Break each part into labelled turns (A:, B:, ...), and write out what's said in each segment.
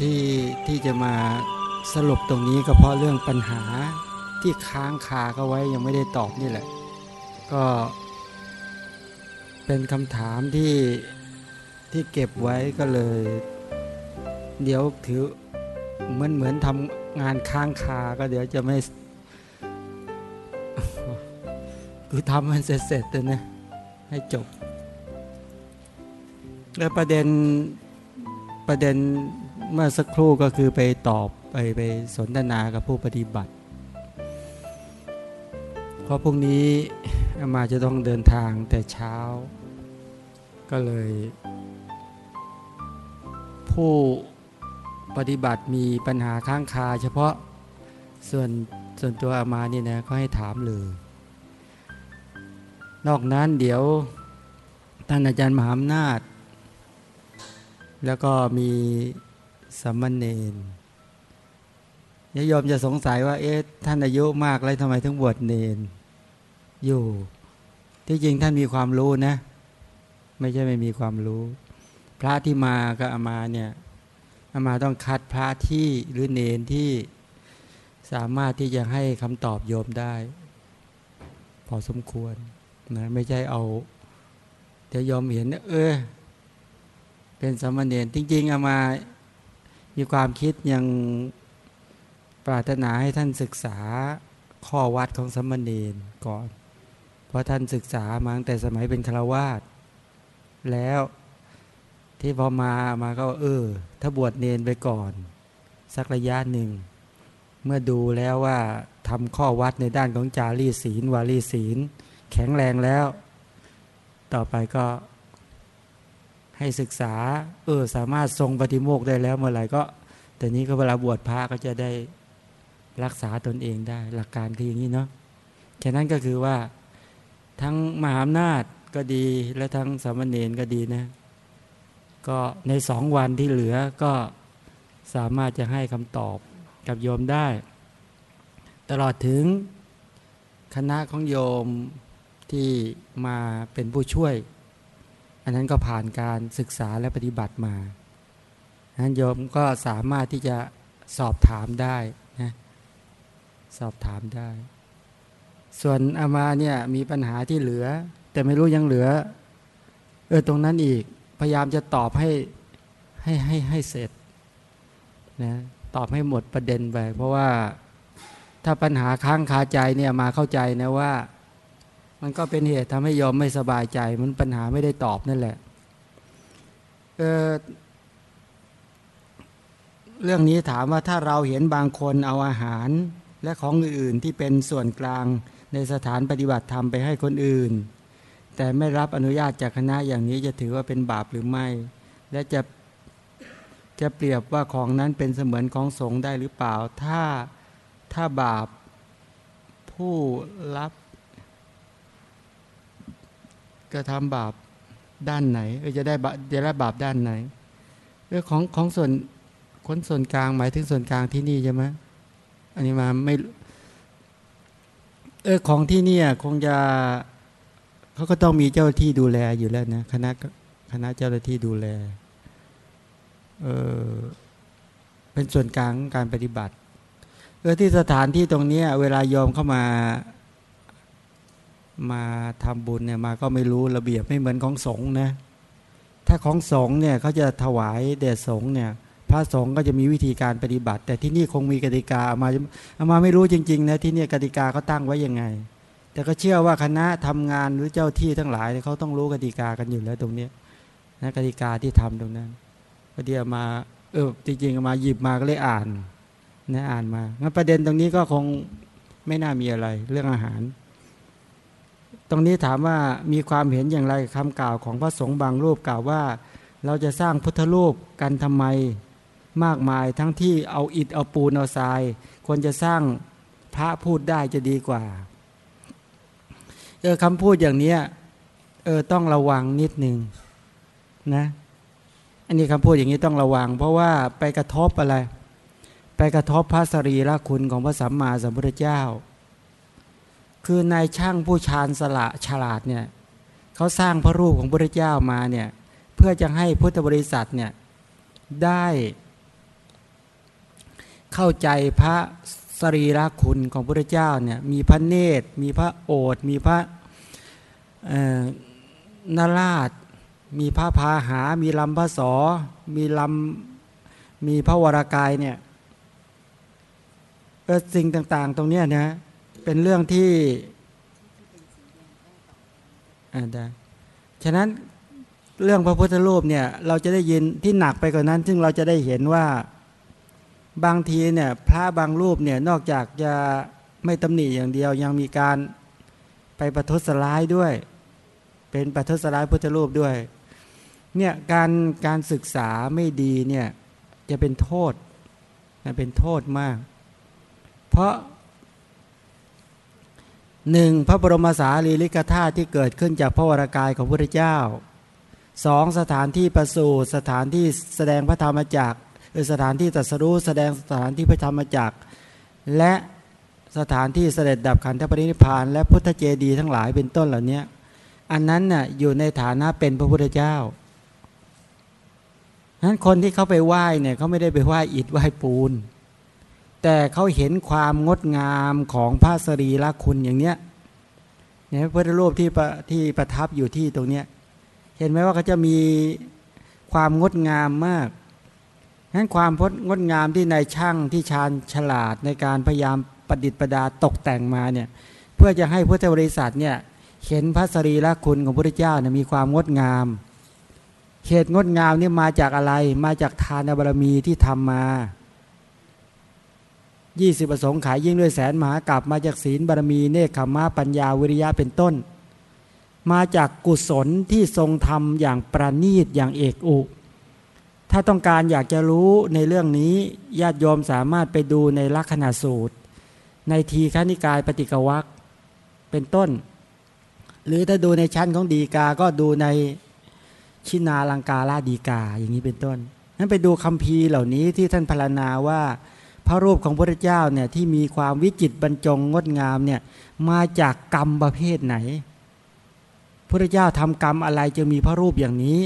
A: ที่ที่จะมาสรุปตรงนี้ก็เพราะเรื่องปัญหาที่ค้างคาเขาไว้ยังไม่ได้ตอบนี่แหละ ก็เป็นคำถามที่ที่เก็บไว้ก็เลย เดี๋ยวถือเหมือนเหมือนทำงานค้างคาก็เดี๋ยวจะไม่คือทำมันเสร็จๆเลยนะให้จบ แล้วประเด็นประเด็น เมื่อสักครู่ก็คือไปตอบไปไปสนทนากับผู้ปฏิบัติเพราะพรุ่งนี้อามาจะต้องเดินทางแต่เช้า ก็เลย ผู้ปฏิบัติมีปัญหาข้างคา เฉพาะส่วนส่วนตัวอามานี่นะก็ให้ถามเลย นอกนั้นเดี๋ยวท่านอาจารย์มหาอำนาจ แล้วก็มี สมมเนนยโยมจะสงสัยว่า เอ๊ะท่านอายุมากแล้วทำไมถึงบวชเนน อยู่ ที่จริงท่านมีความรู้นะ ไม่ใช่ไม่มีความรู้ พระที่มาก็อามาเนี่ยอามาต้องคัดพระที่หรือเนนที่สามารถที่จะให้คำตอบโยมได้ พอสมควรนะไม่ใช่เอาเดี๋ยวยอมเห็นเออเป็นสมณเณรจริง ๆอามา มีความคิดยังปรารถนาให้ท่านศึกษาข้อวัดของสมณเณรก่อน เพราะท่านศึกษามาตั้งแต่สมัยเป็นฆราวาสแล้วที่พอมามาก็เออ ถ้าบวชเนนไปก่อน สักระยะหนึ่ง เมื่อดูแล้วว่าทำข้อวัดในด้านของจารีศีล วารีศีล แข็งแรงแล้ว ต่อไปก็ ให้ศึกษา เออ สามารถทรงปฏิโมกได้แล้วเมื่อไหร่ก็แต่นี้ก็เวลาบวชพระก็จะได้รักษาตนเองได้ หลักการคืออย่างนี้เนาะฉะนั้นก็คือว่าทั้งมหาอำนาจก็ดีและทั้งสามเณรก็ดีนะ ก็ในสองวันที่เหลือก็สามารถจะให้คำตอบกับโยมได้ ตลอดถึงคณะของโยมที่มาเป็นผู้ช่วย อันนั้นก็ผ่านการศึกษาและปฏิบัติมาอันนั้นโยมก็สามารถที่จะสอบถามได้นะสอบถามได้ ส่วนอามาเนี่ยมีปัญหาที่เหลือ แต่ไม่รู้ยังเหลือ เออตรงนั้นอีก พยายามจะตอบให้ให้ให้ให้เสร็จนะตอบให้หมดประเด็นไปเพราะว่าถ้าปัญหาค้างคาใจเนี่ยมาเข้าใจนะว่า มันก็เป็นเหตุทำให้ยอมไม่สบายใจ มันปัญหาไม่ได้ตอบนั่นแหละเเรื่องนี้ถามว่าถ้าเราเห็นบางคนเอาอาหาร และของอื่นที่เป็นส่วนกลางในสถานปฏิบัติธรรมไปให้คนอื่น แต่ไม่รับอนุญาตจากคณะอย่างนี้จะถือว่าเป็นบาปหรือไม่ และจะจะเปรียบว่าของนั้นเป็นเสมือนของสงฆ์ได้หรือเปล่า ถ้าถ้าบาปผู้รับ กระทำบาปด้านไหนเออจะได้จะได้บาปด้านไหนเรื่องของของส่วนคนส่วนกลางหมายถึงส่วนกลางที่นี่ใช่ไหมอันนี้มาไม่เออของที่นี่คงจะเขาก็ต้องมีเจ้าที่ดูแลอยู่แล้วนะคณะคณะเจ้าหน้าที่ดูแลเออเป็นส่วนกลางการปฏิบัติเออที่สถานที่ตรงนี้เวลายอมเข้ามา มาทำบุญเนี่ยมาก็ไม่รู้ระเบียบไม่เหมือนของสงฆ์นะ ถ้าของสงฆ์เนี่ยเขาจะถวายแด่สงฆ์เนี่ยพระสงฆ์ก็จะมีวิธีการปฏิบัติ แต่ที่นี่คงมีกติกาอามาอามาไม่รู้จริงๆนะที่นี่กติกาเขาตั้งไว้ยังไง แต่ก็เชื่อว่าคณะทำงานหรือเจ้าที่ทั้งหลายเขาต้องรู้กติกากันอยู่แล้วตรงนี้นะกติกาที่ทำตรงนั้นพอดีมาเออจริงๆมาหยิบมาก็เลยอ่านนะอ่านมางั้นประเด็นตรงนี้ก็คงไม่น่ามีอะไรเรื่องอาหาร ตรงนี้ถามว่ามีความเห็นอย่างไรคำกล่าวของพระสงฆ์บางรูปกล่าวว่า เราจะสร้างพุทธรูปกันทำไมมากมายทั้งที่เอาอิฐเอาปูนเอาทราย ควรจะสร้างพระพูดได้จะดีกว่าเออคำพูดอย่างนี้เออต้องระวังนิดหนึ่งนะอันนี้คำพูดอย่างนี้ต้องระวัง เพราะว่าไปกระทบอะไร ไปกระทบพระสรีระคุณของพระสัมมาสัมพุทธเจ้า คือนายช่างผู้ชาญสละฉลาดเนี่ยเขาสร้างพระรูปของพระเจ้ามาเนี่ยเพื่อจะให้พุทธบริษัทเนี่ยได้เข้าใจพระสรีระคุณของพระเจ้าเนี่ยมีพระเนตร มีพระโอษมีพระนาราช มีพระพาหา มีลำพระสอ มีลำมีพระวรากายเนี่ยสิ่งต่าง ๆ ตรงนี้นะ เป็นเรื่องที่อ่าได้ฉะนั้นเรื่องพระพุทธรูปเนี่ย เราจะได้ยินที่หนักไปกว่านั้น ซึ่งเราจะได้เห็นว่าบางทีเนี่ยพระบางรูปเนี่ยนอกจากจะไม่ตำหนิอย่างเดียวยังมีการไปประทุษร้ายด้วย เป็นประทุษร้ายพุทธรูปด้วยเนี่ยการการศึกษาไม่ดีเนี่ยจะเป็นโทษเป็นโทษมาก เพราะ หนึ่งพระบรมสารีริกธาตุที่เกิดขึ้นจากพระวรากายของพระเจ้าสองสถานที่ประสูติสถานที่แสดงพระธรรมจักรสถานที่ตรัสรู้แสดงสถานที่พระธรรมจักร และสถานที่เสด็จดับขันธปรินิพาน และพุทธเจดีทั้งหลายเป็นต้นเหล่านี้อันนั้นน่ะอยู่ในฐานะเป็นพระพุทธเจ้านั้นคนที่เขาไปไหว้เนี่ยเขาไม่ได้ไปไหว้อิฐไหว้ปูน แต่เขาเห็นความงดงามของพระสรีระคุณอย่างเนี้ยเนี่ยพระพุทธรูปที่ประที่ประทับอยู่ที่ตรงเนี้ยเห็นไหมว่าเขาจะมีความงดงามมากนั้นความพจงดงามที่นายช่างที่ชาญฉลาดในการพยายามประดิษฐ์ประดาตกแต่งมาเนี่ยเพื่อจะให้พุทธบริษัทเนี่ยเห็นพระสรีระคุณของพระเจ้าเนี่ยมีความงดงามเหตุงดงามนี่มาจากอะไร มาจากทานบารมีที่ทำมา 20ประสงค์ขายยิ่งด้วยแสนมหากรัปมาจากศีลบารมีเนคขมาปัญญาวิริยะเป็นต้น มาจากกุศลที่ทรงทำอย่างประณีตอย่างเอกอุ ถ้าต้องการอยากจะรู้ในเรื่องนี้ญาติโยมสามารถไปดูในลักษณะสูตร ในทีฆนิกายปฏิกวักเป็นต้น หรือถ้าดูในชั้นของดีกา ก็ดูในชินาลังกาลาดีกาอย่างนี้เป็นต้นนั้นไปดูคำพีเหล่านี้ที่ท่านพรรณนาว่า พระรูปของพระเจ้าเนี่ยที่มีความวิจิตบรรจงงดงามเนี่ยมาจากกรรมประเภทไหน พระเจ้าทำกรรมอะไรจะมีพระรูปอย่างนี้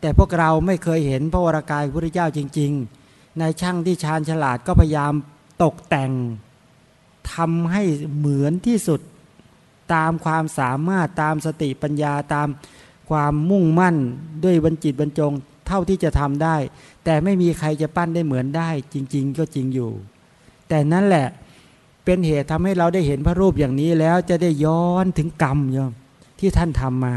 A: แต่พวกเราไม่เคยเห็นพระวรากายพระเจ้าจริง ๆ ในช่างที่ชาญฉลาดก็พยายามตกแต่งทำให้เหมือนที่สุดตามความสามารถตามสติปัญญาตามความมุ่งมั่นด้วยบรรจิตบรรจง เท่าที่จะทำได้ แต่ไม่มีใครจะปั้นได้เหมือนได้ จริง ๆ ก็จริงอยู่ แต่นั่นแหละเป็นเหตุทำให้เราได้เห็นพระรูปอย่างนี้แล้วจะได้ย้อนถึงกรรมโยมที่ท่านทำมา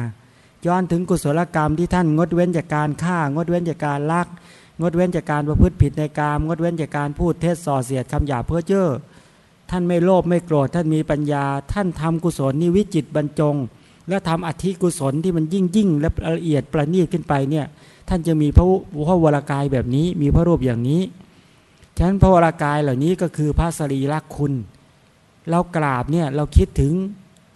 A: ย้อนถึงกุศลกรรมที่ท่านงดเว้นจากการฆ่างดเว้นจากการลัก งดเว้นจากการประพฤติผิดในกรรมงดเว้นจากการพูดเท็จส่อเสียดคำหยาเพื่อเจ้อท่านไม่โลภไม่โกรธท่านมีปัญญา ท่านทำกุศลนิวิจิตบรรจง และทำอธิกุศลที่มันยิ่งยิ่งและละเอียดประณีตขึ้นไปเนี่ย ท่านจะมีพระพระวรากายแบบนี้ มีพระรูปอย่างนี้ ฉะนั้นพระวรากายเหล่านี้ก็คือพระสรีระคุณ เรากราบเนี่ยเราคิดถึง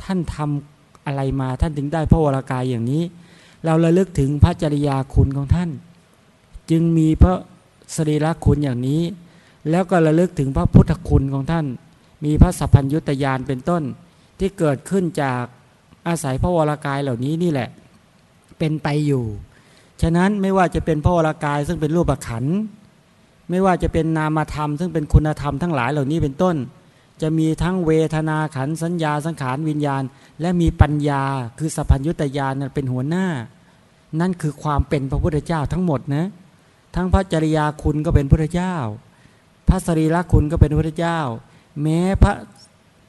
A: ท่านทำอะไรมาท่านถึงได้พระวรากายอย่างนี้ เราระลึกถึงพระจริยาคุณของท่าน จึงมีพระสรีระคุณอย่างนี้ แล้วก็ระลึกถึงพระพุทธคุณของท่าน มีพระสัพพัญยุตยานเป็นต้นที่เกิดขึ้นจากอาศัยพระวรากายเหล่านี้นี่แหละ เป็นไปอยู่ ฉะนั้นไม่ว่าจะเป็นพระวรากายซึ่งเป็นรูปขันไม่ว่าจะเป็นนามธรรม ซึ่งเป็นคุณธรรมทั้งหลายเหล่านี้เป็นต้น จะมีทั้งเวทนาขันสัญญาสังขารวิญญาณ และมีปัญญาคือสัพพัญญุตญาณเป็นหัวหน้า นั่นคือความเป็นพระพุทธเจ้าทั้งหมดนะทั้งพระจริยาคุณก็เป็นพระเจ้า พระสรีระคุณก็เป็นพระเจ้า แม้พระ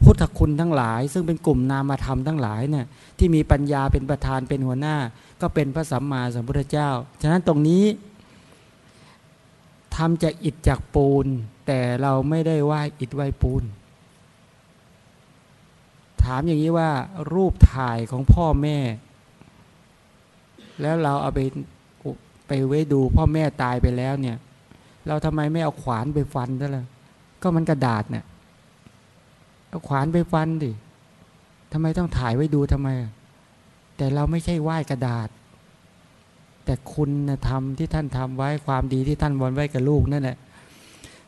A: พุทธคุณทั้งหลาย ซึ่งเป็นกลุ่มนามธรรมทั้งหลายเนี่ยที่มีปัญญาเป็นประธานเป็นหัวหน้า ก็เป็นพระสัมมาสัมพุทธเจ้า ฉะนั้นตรงนี้ทำจากอิฐจากปูน แต่เราไม่ได้ไหว้อิฐไหว้ปูน ถามอย่างนี้ว่ารูปถ่ายของพ่อแม่ แล้วเราเอาไปไปไว้ดูพ่อแม่ตายไปแล้วเนี่ย เราทำไมไม่เอาขวานไปฟันซะล่ะก็มันกระดาษเนี่ยเอาขวานไปฟันดิทำไมต้องถ่ายไว้ดูทำไม แต่เราไม่ใช่ไหว้กระดาษ แต่คุณธรรมที่ท่านทำไว้ความดีที่ท่านวันไว้กับลูกนั่นแหละ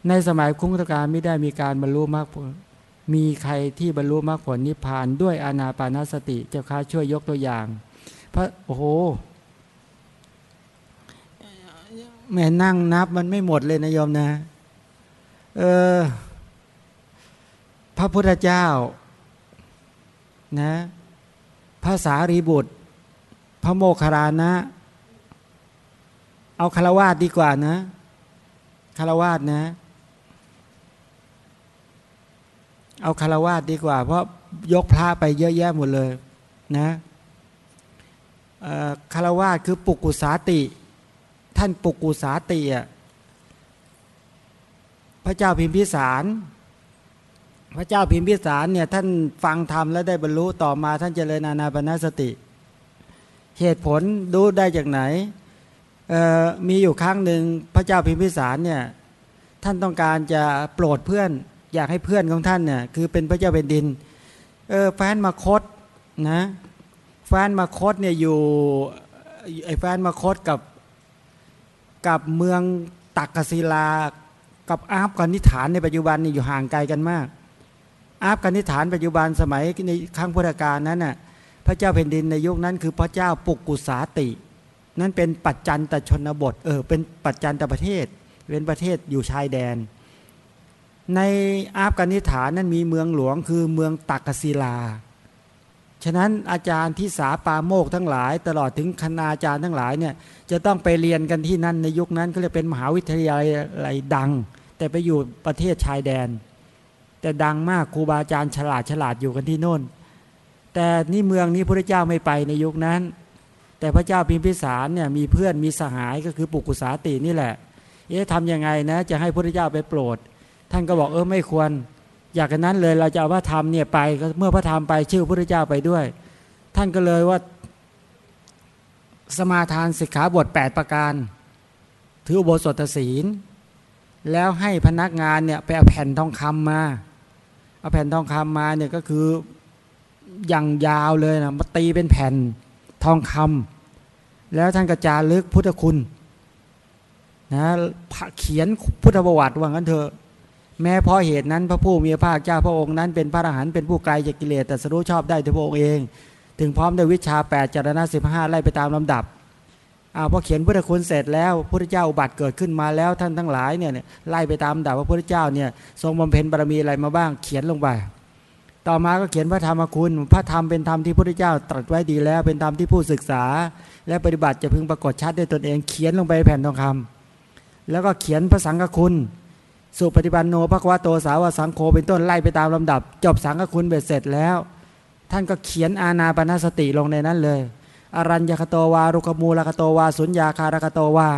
A: ในสมัยคุ้งตการไม่ได้มีการบรรลุมากมีใครที่บรรลุมรรคผลนิพพานด้วยอานาปานสติเจ้าค้าช่วยยกตัวอย่างพระโอ้โหแม่นั่งนับมันไม่หมดเลยนะโยมนะ เออ พระพุทธเจ้า นะ ภาษารีบุตร พระโมคคารานะ เอาคารวาสดีกว่านะคารวาสนะ เอาคารวาสดีกว่า เพราะยกพระไปเยอะแยะหมดเลยนะคารวาสคือปุกุสาติ ท่านปุกุสาติอะพระเจ้าพิมพิสาร พระเจ้าพิมพิสารเนี่ยท่านฟังธรรมแล้วได้บรรลุต่อมาท่านเจริญอานาปนาสติ เหตุผลดูได้จากไหนมีอยู่ครั้งหนึ่งพระเจ้าพิมพิสารเนี่ยท่านต้องการจะโปรดเพื่อน อยากให้เพื่อนของท่านเนี่ยคือเป็นพระเจ้าเป็นดินแฟนมาคตนะแฟนมาคตเนี่ยอยู่ไอ้แฟนมาคตกับกับเมืองตักกศิลา กับอาฟกานิฐานในปัจจุบันนี่อยู่ห่างไกลกันมาก อาฟกานิฐานปัจจุบันสมัยในครั้งพุทธกาลนั้นน่ะพระเจ้าแผ่นดินในยุคนั้นคือพระเจ้าปุกกุสาติ นั่นเป็นปัจจันตชนบทเออเป็นปัจจันตประเทศเป็นประเทศอยู่ชายแดน ในอาฟกานิฐานนั้นมีเมืองหลวงคือเมืองตักกศิลา ฉะนั้นอาจารย์ที่สาปาโมกทั้งหลาย ตลอดถึงคณาจารย์ทั้งหลายเนี่ยจะต้องไปเรียนกันที่นั่นในยุคนั้นก็เลยเป็นมหาวิทยาลัยดัง แต่ไปอยู่ประเทศชายแดน แต่ดังมากครูบาอาจารย์ฉลาดฉลาดอยู่กันที่โน่น แต่นี่เมืองนี้พระเจ้าไม่ไปในยุคนั้น แต่พระเจ้าพิมพิสารเนี่ยมีเพื่อนมีสหายก็คือปุกุสาตินี่แหละ เอ๊ะทำยังไงนะ จะให้พระเจ้าไปโปรด ท่านก็บอกเออไม่ควร อยากกันนั้นเลยเราจะเอาพระธรรมเนี่ยไปเมื่อพระธรรมไปชื่อพระเจ้าไปด้วย ท่านก็เลยว่า สมาทานสิกขาบท 8 ประการ ถืออุโบสถศีล แล้วให้พนักงานเนี่ยไปเอาแผ่นทองคำมา เอาแผ่นทองคำมาเนี่ยก็คืออย่างยาวเลยนะมาตีเป็นแผ่นทองคำแล้วท่านกระจารึกพุทธคุณนะเขียนพุทธประวัติว่างั้นเถอะแม้เพราะเหตุนั้นพระผู้มีพระภาคเจ้าพระองค์นั้นเป็นพระอรหันต์เป็นผู้ไกลจากกิเลสแต่สรู้ชอบได้ด้วยพระองค์เอง ถึงพร้อมด้วยวิชา8จารณะสิบห้าไล่ไปตามลำดับ อาพอเขียนพุทธคุณเสร็จแล้วพระเจ้าอุบัติเกิดขึ้นมาแล้วท่านทั้งหลายเนี่ยไล่ไปตามดับว่าพระเจ้าเนี่ยทรงบำเพ็ญบารมีอะไรมาบ้างเขียนลงไป ต่อมาก็เขียนพระธรรมคุณ พระธรรมเป็นธรรมที่พระเจ้าตรัสไว้ดีแล้วเป็นธรรมที่ผู้ศึกษา และปฏิบัติจะพึงปรากฏชัดด้วยตนเองเขียนลงไปแผ่นทองคำแล้วก็เขียนพระสังฆคุณสุปฏิบันโนภควะโตสาวสังโฆเป็นต้นไล่ไปตามลำดับ จบสังฆคุณเบ็ดเสร็จแล้ว ท่านก็เขียนอานาปานสติลงในนั้นเลย อรัญญคโตวารุกขมูลคโตวาสุญญาคารคโตวา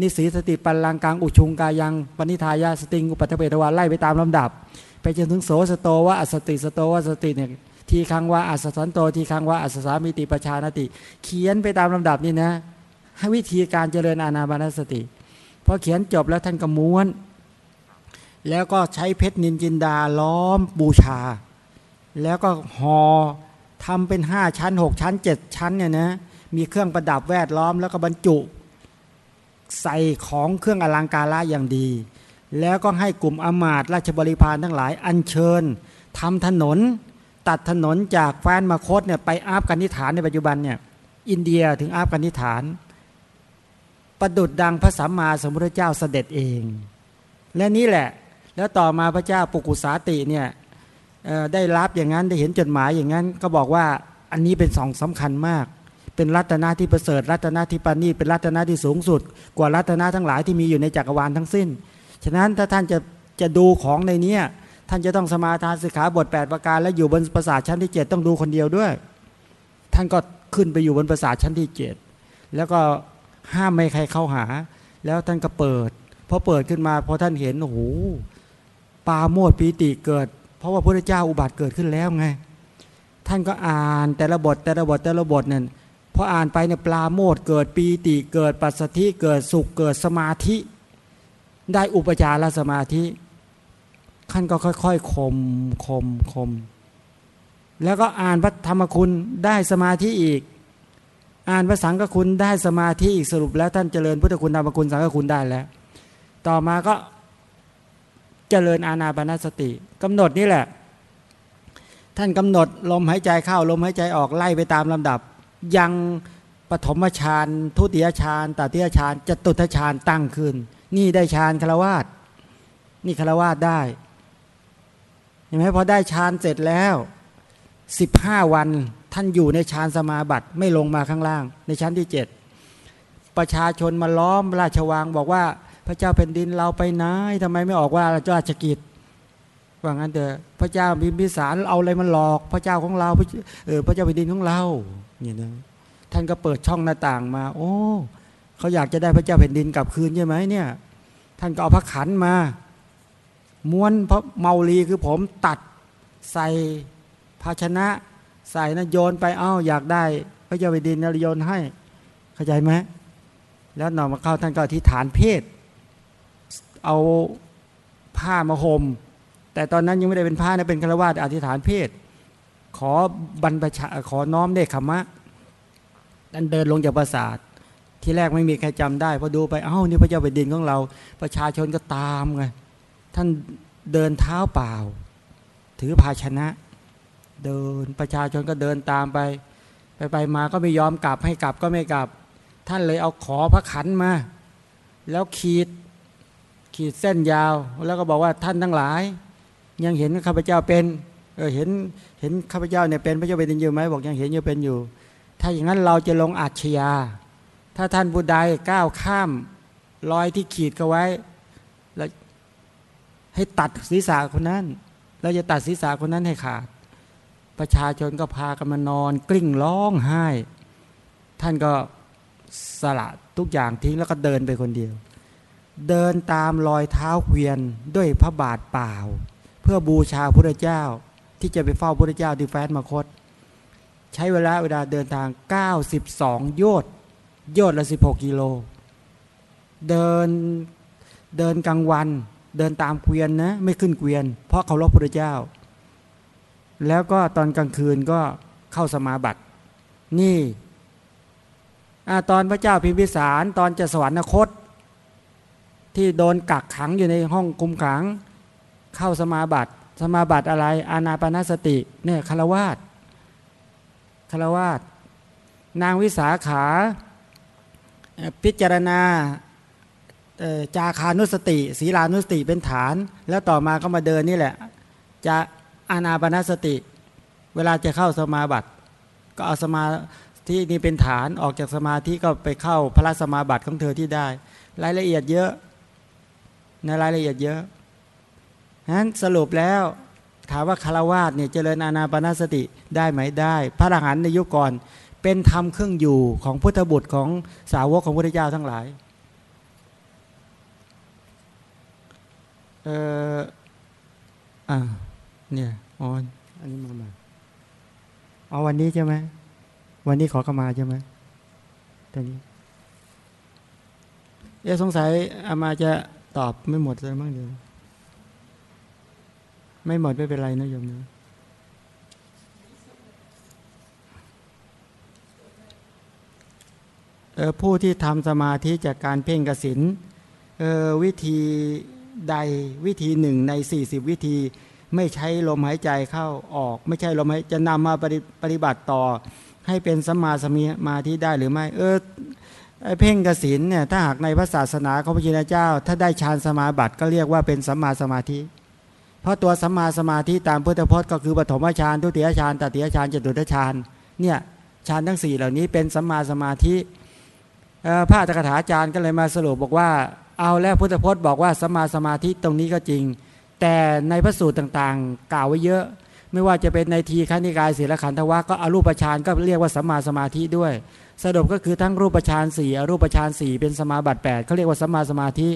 A: นิสีทติปัลลังกังอุชุงกายังปณิธายะ สติงอุปัฏฐเปตวาไล่ไปตามลำดับ ไปจนถึงโสสโตวาอสติสโตวาสติเนี่ยทีครั้งว่าอัสสันโตทีครั้งว่าอัสสามิติประชานติ เขียนไปตามลำดับนี่นะให้วิธีการเจริญอานาปานสติพอเขียนจบแล้วท่านก็ม้วน แล้วก็ใช้เพชรนินจินดาล้อมบูชา แล้วก็ห่อ ทำเป็นห้าชั้นหกชั้นเจ็ดชั้นเนี่ยนะมีเครื่องประดับแวดล้อม แล้วก็บรรจุ ใส่ของเครื่องอลังการะอย่างดี แล้วก็ให้กลุ่มอมาตราชบริพารทั้งหลาย อัญเชิญทำถนน ตัดถนนจากแฟนมาโคตเนี่ยไปอาบกันนิฐานในปัจจุบันเนี่ยอินเดียถึงอาบกันนิฐาน ประดุดดังพระสัมมาสัมพุทธเจ้าเสด็จเอง และนี่แหละ แล้วต่อมาพระเจ้าปุกุสาติเนี่ย ได้รับอย่างนั้นได้เห็นจดหมายอย่างนั้น ก็บอกว่าอันนี้เป็นสองสำคัญมาก เป็นรัตนาที่ประเสริฐ รัตนาที่ปานีเป็นรัตนาที่สูงสุด กว่ารัตนาทั้งหลายที่มีอยู่ในจักรวาลทั้งสิ้น ฉะนั้นถ้าท่านจะจะดูของในนี้ท่านจะต้องสมาทานสิกขาบท 8 ประการและอยู่บนประสาทชั้นที่ 7 ต้องดูคนเดียวด้วย ท่านก็ขึ้นไปอยู่บนประสาทชั้นที่ 7 แล้วก็ห้ามไม่ใครเข้าหา แล้วท่านก็เปิดพอเปิดขึ้นมาพอท่านเห็นโอ้โหปาโมดปีติเกิด ราะว่าพระเจ้าอุบัติเกิดขึ้นแล้วไง ท่านก็อ่านแต่ละบทแต่ละบทแต่ละบทนั่นพออ่านไปเนี่ยปลาโมดเกิดปีติเกิดปัสสธิเกิดสุขเกิดสมาธิ ได้อุปจารสมาธิท่านก็ค่อยๆคมคมคม แล้วก็อ่านพระธรรมคุณได้สมาธิอีก อ่านพระสังฆคุณได้สมาธิอีกสรุปแล้วท่านเจริญพุทธคุณธรรมคุณสังฆคุณได้แล้ว ต่อมาก็ เจริญอาณาปณสติกำหนดนี่แหละ ท่านกำหนดลมหายใจเข้าลมหายใจออกไล่ไปตามลำดับ ยังปฐมฌานทุติยฌานตติยฌานจตุทฌานตั้งขึ้น นี่ได้ฌานคารวาสนี่คารวาสได้เห็นไหมพอได้ฌานเสร็จแล้วสิบห้าวันท่านอยู่ในฌานสมาบัติไม่ลงมาข้างล่าง ในชั้นที่เจ็ดประชาชนมาล้อมราชวังบอกว่า พระเจ้าแผ่นดินเราไปไหนทำไมไม่ออกว่าราชกิจว่างั้นเถอะพระเจ้าพิมพิสารเอาอะไรมาหลอก พระเจ้าของเราเออพระเจ้าแผ่นดินของเราเนี่ยนะท่านก็เปิดช่องหน้าต่างมา โอ้เขาอยากจะได้พระเจ้าแผ่นดินกลับคืนใช่ไหมเนี่ย ท่านก็เอาพระขันมา ม้วนเพราะเมาลีคือผมตัดใส่ภาชนะ ใส่นะโยนไปเอ้าอยากได้ พระเจ้าแผ่นดินนโยนให้ เข้าใจไหมแล้วนอนมาเข้าท่านก็อธิษฐานเพศ เอาผ้ามาห่มแต่ตอนนั้นยังไม่ได้เป็นผ้านะเป็นฆราวาสอธิษฐานเพศ ขอบรรพชาขอน้อมเนคขมะท่านเดินลงจากปราสาทที่แรกไม่มีใครจำได้พอดูไปเอ้านี่พระเจ้าแผ่นดินของเรา ประชาชนก็ตามไงท่านเดินเท้าเปล่า ถือภาชนะ เดินประชาชนก็เดินตามไป ไปไปมาก็ไม่ยอมกลับให้กลับก็ไม่กลับ ท่านเลยเอาขอพระขันมา แล้วขีด ขีดเส้นยาว แล้วก็บอกว่าท่านทั้งหลาย ยังเห็นข้าพเจ้าเป็นเออเห็นเห็นข้าพเจ้าเนี่ยเป็นพระเจ้าเป็นอยู่ไหมบอกยังเห็นอยู่เป็นอยู่ ถ้าอย่างนั้นเราจะลงอาชญาถ้าท่านบุใดก้าวข้ามรอยที่ขีดเขาไว้แล้วให้ตัดศีรษะคนนั้น เราจะตัดศีรษะคนนั้นให้ขาด ประชาชนก็พากันมานอน กลิ้งร้องไห้ ท่านก็สละทุกอย่างทิ้งแล้วก็เดินไปคนเดียว เดินตามรอยเท้าเกวียนด้วยพระบาทเปล่า เพื่อบูชาพระเจ้าที่จะไปเฝ้าพระเจ้าที่แฟนมาคต ใช้เวลาเวลาเดินทาง 92 โยชน์โยชน์ละ 16 กิโล เดินเดินกลางวัน เดินตามเกวียนนะไม่ขึ้นเกวียน เพราะเคารพพระเจ้า แล้วก็ตอนกลางคืนก็เข้าสมาบัติ นี่อตอนพระเจ้าพิมพิสารตอนจะสวรรคต ที่โดนกักขังอยู่ในห้องคุมขัง เข้าสมาบัติ สมาบัติอะไร อานาปนาสติ เนี่ยคารวาสคารวาสนางวิสาขาพิจารณาจาคานุสติ ศีลานุสติเป็นฐาน แล้วต่อมาก็มาเดินนี่แหละ จะอานาปนาสติ เวลาจะเข้าสมาบัติ ก็เอาสมาธินี่เป็นฐานออกจากสมาธิก็ไปเข้าพระสมาบัติของเธอที่ได้ รายละเอียดเยอะ ในรายละเอียดเยอะนั้นสรุปแล้วถามว่าคารวาสเนี่ยเจริญอานาปนาสติได้ไหมได้ พระอรหันต์ในยุคก่อน เป็นธรรมเครื่องอยู่ของพุทธบุตรของสาวกของพระเจ้าทั้งหลายเอออ่าเนี่ยอ๋ออันนี้มามาเอาวันนี้ใช่ไหมวันนี้ขอเข้ามาใช่ไหมตอนนี้เอ๊สงสัยอามาจะ ตอบไม่หมดเลยมั้งเดี๋ยว ไม่หมดไม่เป็นไรนะโยมนะผู้ที่ทำสมาธิจากการเพ่งกสินวิธีใดวิธีหนึ่งใน 40 วิธีไม่ใช้ลมหายใจเข้าออก ไม่ใช่ลมหายจะนำมาปฏิบัติต่อ ให้เป็นสมาสมาธิได้หรือไม่ เออ เพ่งกสินเนี่ยถ้าหากในพระศาสนาของพระพุทธเจ้า ถ้าได้ฌานสมาบัติก็เรียกว่าเป็นสัมมาสมาธิ เพราะตัวสัมมาสมาธิตามพุทธพจน์ก็คือปฐมฌานทุติยฌานตติยฌานจตุตฌานเนี่ยฌานทั้ง 4 เหล่านี้เป็นสัมมาสมาธิพระอัตถกถาจารย์ก็เลยมาสรุปบอกว่า เอาแล้วพุทธพจน์บอกว่าสัมมาสมาธิตรงนี้ก็จริง แต่ในพระสูตรต่างๆ กล่าวไว้เยอะไม่ว่าจะเป็นในทีขันิกายศีลขันธวะก็อรูปฌานก็เรียกว่าสัมมาสมาธิด้วย สรุปก็คือทั้งรูปฌานสี่อรูปฌานสี่เป็นสมาบัติ8เขาเรียกว่าสัมมาสมาธิ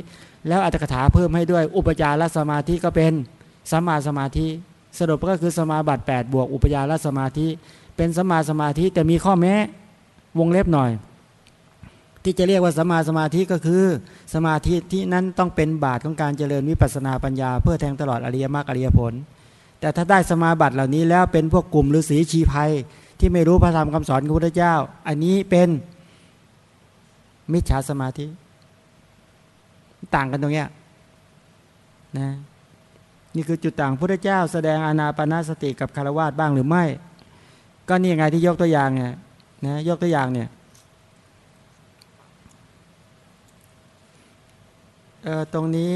A: แล้วอัตถกถาเพิ่มให้ด้วยอุปจารสมาธิก็เป็นสัมมาสมาธิ สรุปก็คือสมาบัติ8บวกอุปจารสมาธิ เป็นสัมมาสมาธิแต่มีข้อแม้วงเล็บหน่อย ที่จะเรียกว่าสมาสมาธิก็คือ สมาธิที่นั้นต้องเป็นบาทของการเจริญวิปัสนาปัญญา เพื่อแทงตลอดอริยมรรคอริยผล แต่ถ้าได้สมาบัติเหล่านี้แล้วเป็นพวกกลุ่มฤาษีชีภัย ที่ไม่รู้พระธรรมคำสอนของพระพุทธเจ้า อันนี้เป็นมิจฉาสมาธิ ต่างกันตรงเนี้ยนะนี่คือจุดต่างพระพุทธเจ้า แสดงอานาปนาสติกับคารวาสบ้างหรือไม่ ก็นี่ไงที่ยกตัวอย่างไงนะยกตัวอย่างเนี่ยเออตรงนี้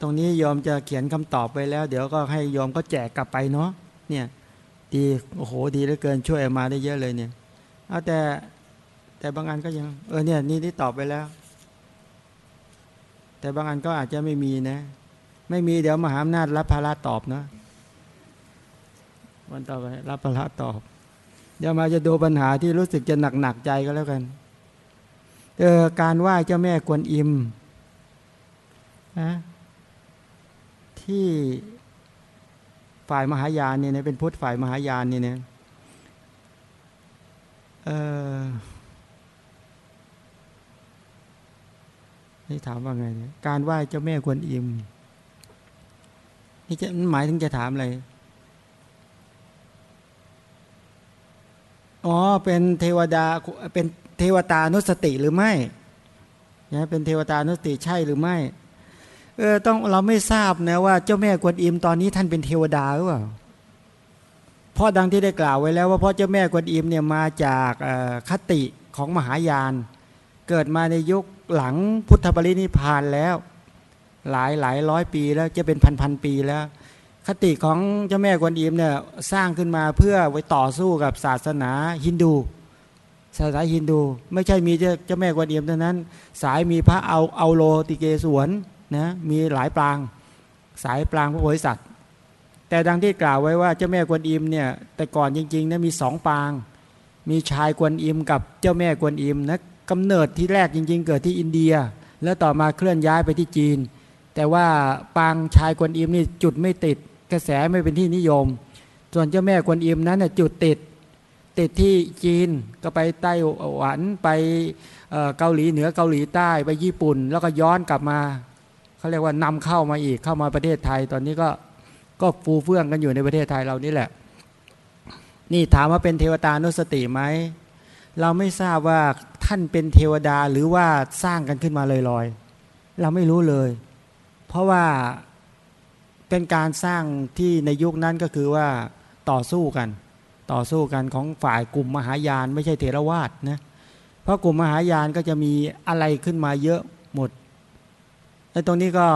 A: ตรงนี้ยอมจะเขียนคำตอบไปแล้ว เดี๋ยวก็ให้ยอมก็แจกกลับไปเนาะเนี่ย ดีโอ้โหดีเหลือเกินช่วยมาได้เยอะเลยเนี่ยเอาแต่แต่บางอันก็ยัง เออเนี่ยนี่ที่ตอบไปแล้ว แต่บางอันก็อาจจะไม่มีนะ ไม่มีเดี๋ยวมหาอำนาจรับภาระตอบเนาะวันต่อไปรับภาระตอบ เดี๋ยวมาจะดูปัญหาที่รู้สึกจะหนักหนักใจก็แล้วกันเออการไหว้เจ้าแม่กวนอิมนะที่ ฝ่ายมหายานเนี่ยเป็นพุทธฝ่ายมหายานเนี่ยเนี่ยเออนี่ถามว่าไงเนี่ยการไหว้เจ้าแม่กวนอิมนี่จะหมายถึงจะถามอะไรอ๋อเป็นเทวดาเป็นเทวตานุสติหรือไม่นะเป็นเทวตานุสติใช่หรือไม่ เออต้องเราไม่ทราบนะว่าเจ้าแม่กวนอิมตอนนี้ท่านเป็นเทวดาหรือเปล่าเพราะดังที่ได้กล่าวไว้แล้วว่าเพราะเจ้าแม่กวนอิมเนี่ยมาจากคติของมหายาน เกิดมาในยุคหลังพุทธปรินิพพานแล้ว หลายหลายร้อยปีแล้วจะเป็นพันพันปีแล้ว คติของเจ้าแม่กวนอิมเนี่ยสร้างขึ้นมาเพื่อไว้ต่อสู้กับศาสนาฮินดู ศาสนาฮินดู ไม่ใช่มีเจ้าแม่กวนอิมเท่านั้น สายมีพระเอาเอาโลติเกสวน นะมีหลายปางหลายปางพระโพธิสัตว์ แต่ดังที่กล่าวไว้ว่าเจ้าแม่กวนอิมเนี่ยแต่ก่อนจริงๆนะมีสองปาง มีชายกวนอิมกับเจ้าแม่กวนอิมนะกำเนิดที่แรกจริง ๆ เกิดที่อินเดีย แล้วต่อมาเคลื่อนย้ายไปที่จีน แต่ว่าปางชายกวนอิมนี่จุดไม่ติดกระแสไม่เป็นที่นิยม ส่วนเจ้าแม่กวนอิมนั้นน่ยจุดติดติดที่จีนก็ไปไต้หวันไปเกาหลีเหนือเกาหลีใต้ไปญี่ปุ่น แล้วก็ย้อนกลับมา เขาเรียกว่านำเข้ามาอีกเข้ามาประเทศไทย ตอนนี้ก็ก็ฟูเฟื่องกันอยู่ในประเทศไทยเรานี่แหละ นี่ถามว่าเป็นเทวตานุสติไหมเราไม่ทราบว่าท่านเป็นเทวดาหรือว่าสร้างกันขึ้นมาลอยๆ เราไม่รู้เลย เพราะว่าเป็นการสร้างที่ในยุคนั้นก็คือว่าต่อสู้กัน ต่อสู้กันของฝ่ายกลุ่มมหายานไม่ใช่เทรวาสนะเพราะกลุ่มมหายานก็จะมีอะไรขึ้นมาเยอะหมด แล้วตรงนี้ก็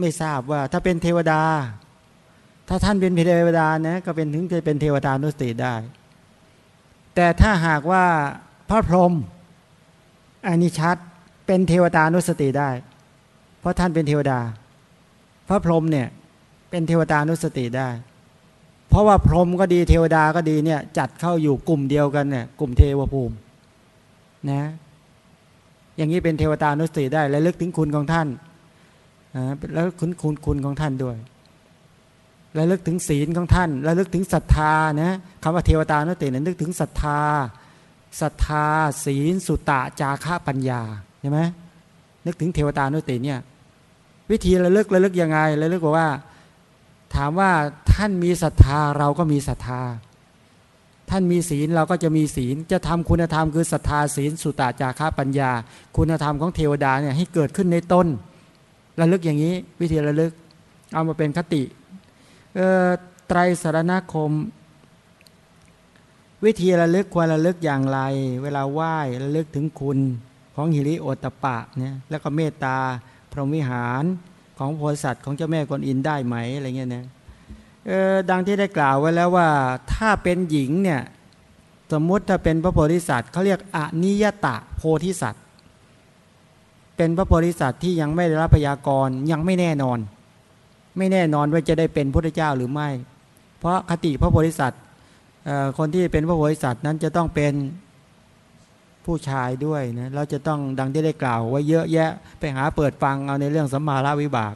A: ไม่ทราบว่าถ้าเป็นเทวดา ถ้าท่านเป็นเทวดานะก็เป็นถึงจะเป็นเทวดานุสติได้ แต่ถ้าหากว่าพระพรหมอันนี้ชัดเป็นเทวดานุสติได้ เพราะท่านเป็นเทวดา พระพรหมเนี่ยเป็นเทวดานุสติได้ เพราะว่าพรหมก็ดีเทวดาก็ดีเนี่ยจัดเข้าอยู่กลุ่มเดียวกันเนี่ยกลุ่มเทวภูมินะ อย่างนี้เป็นเทวตานุสติได้ และลึกถึงคุณของท่านแล้วคุณคุณคุณของท่านด้วยและลึกถึงศีลของท่านและลึกถึงศรัทธานะคำว่าเทวตานุสตินั้นนึกถึงศรัทธาศรัทธา ศีล สุตะจาระปัญญาใช่ไหมนึกถึงเทวตานุสติเนี่ยวิธีระลึกระลึกยังไงระลึกว่า ถามว่าท่านมีศรัทธาเราก็มีศรัทธา ท่านมีศีลเราก็จะมีศีลจะทำคุณธรรมคือศรัทธาศีลสุตตาจาระปัญญา คุณธรรมของเทวดาเนี่ยให้เกิดขึ้นในต้นระลึกอย่างนี้ วิธีระลึก เอามาเป็นคติไตรสารณคม วิธีระลึกควรระลึกอย่างไร เวลาไหว้ระลึกถึงคุณของหิริโอตปะเนี่ยแล้วก็เมตตาพรหมิหารของโพธิสัตว์ของเจ้าแม่กวนอินได้ไหมอะไรเงี้ยนะ ดังที่ได้กล่าวไว้แล้วว่าถ้าเป็นหญิงเนี่ยสมมุติถ้าเป็นพระโพธิสัตว์เขาเรียกอนิยตะโพธิสัตว์ เป็นพระโพธิสัตว์ที่ยังไม่ได้รับพยากรณ์ยังไม่แน่นอน ไม่แน่นอนว่าจะได้เป็นพระเจ้าหรือไม่ เพราะคติพระโพธิสัตว์คนที่เป็นพระโพธิสัตว์นั้นจะต้องเป็นผู้ชายด้วยนะเราจะต้องดังที่ได้กล่าวไว้เยอะแยะไปหาเปิดฟังเอาในเรื่องสัมมาราวิบาก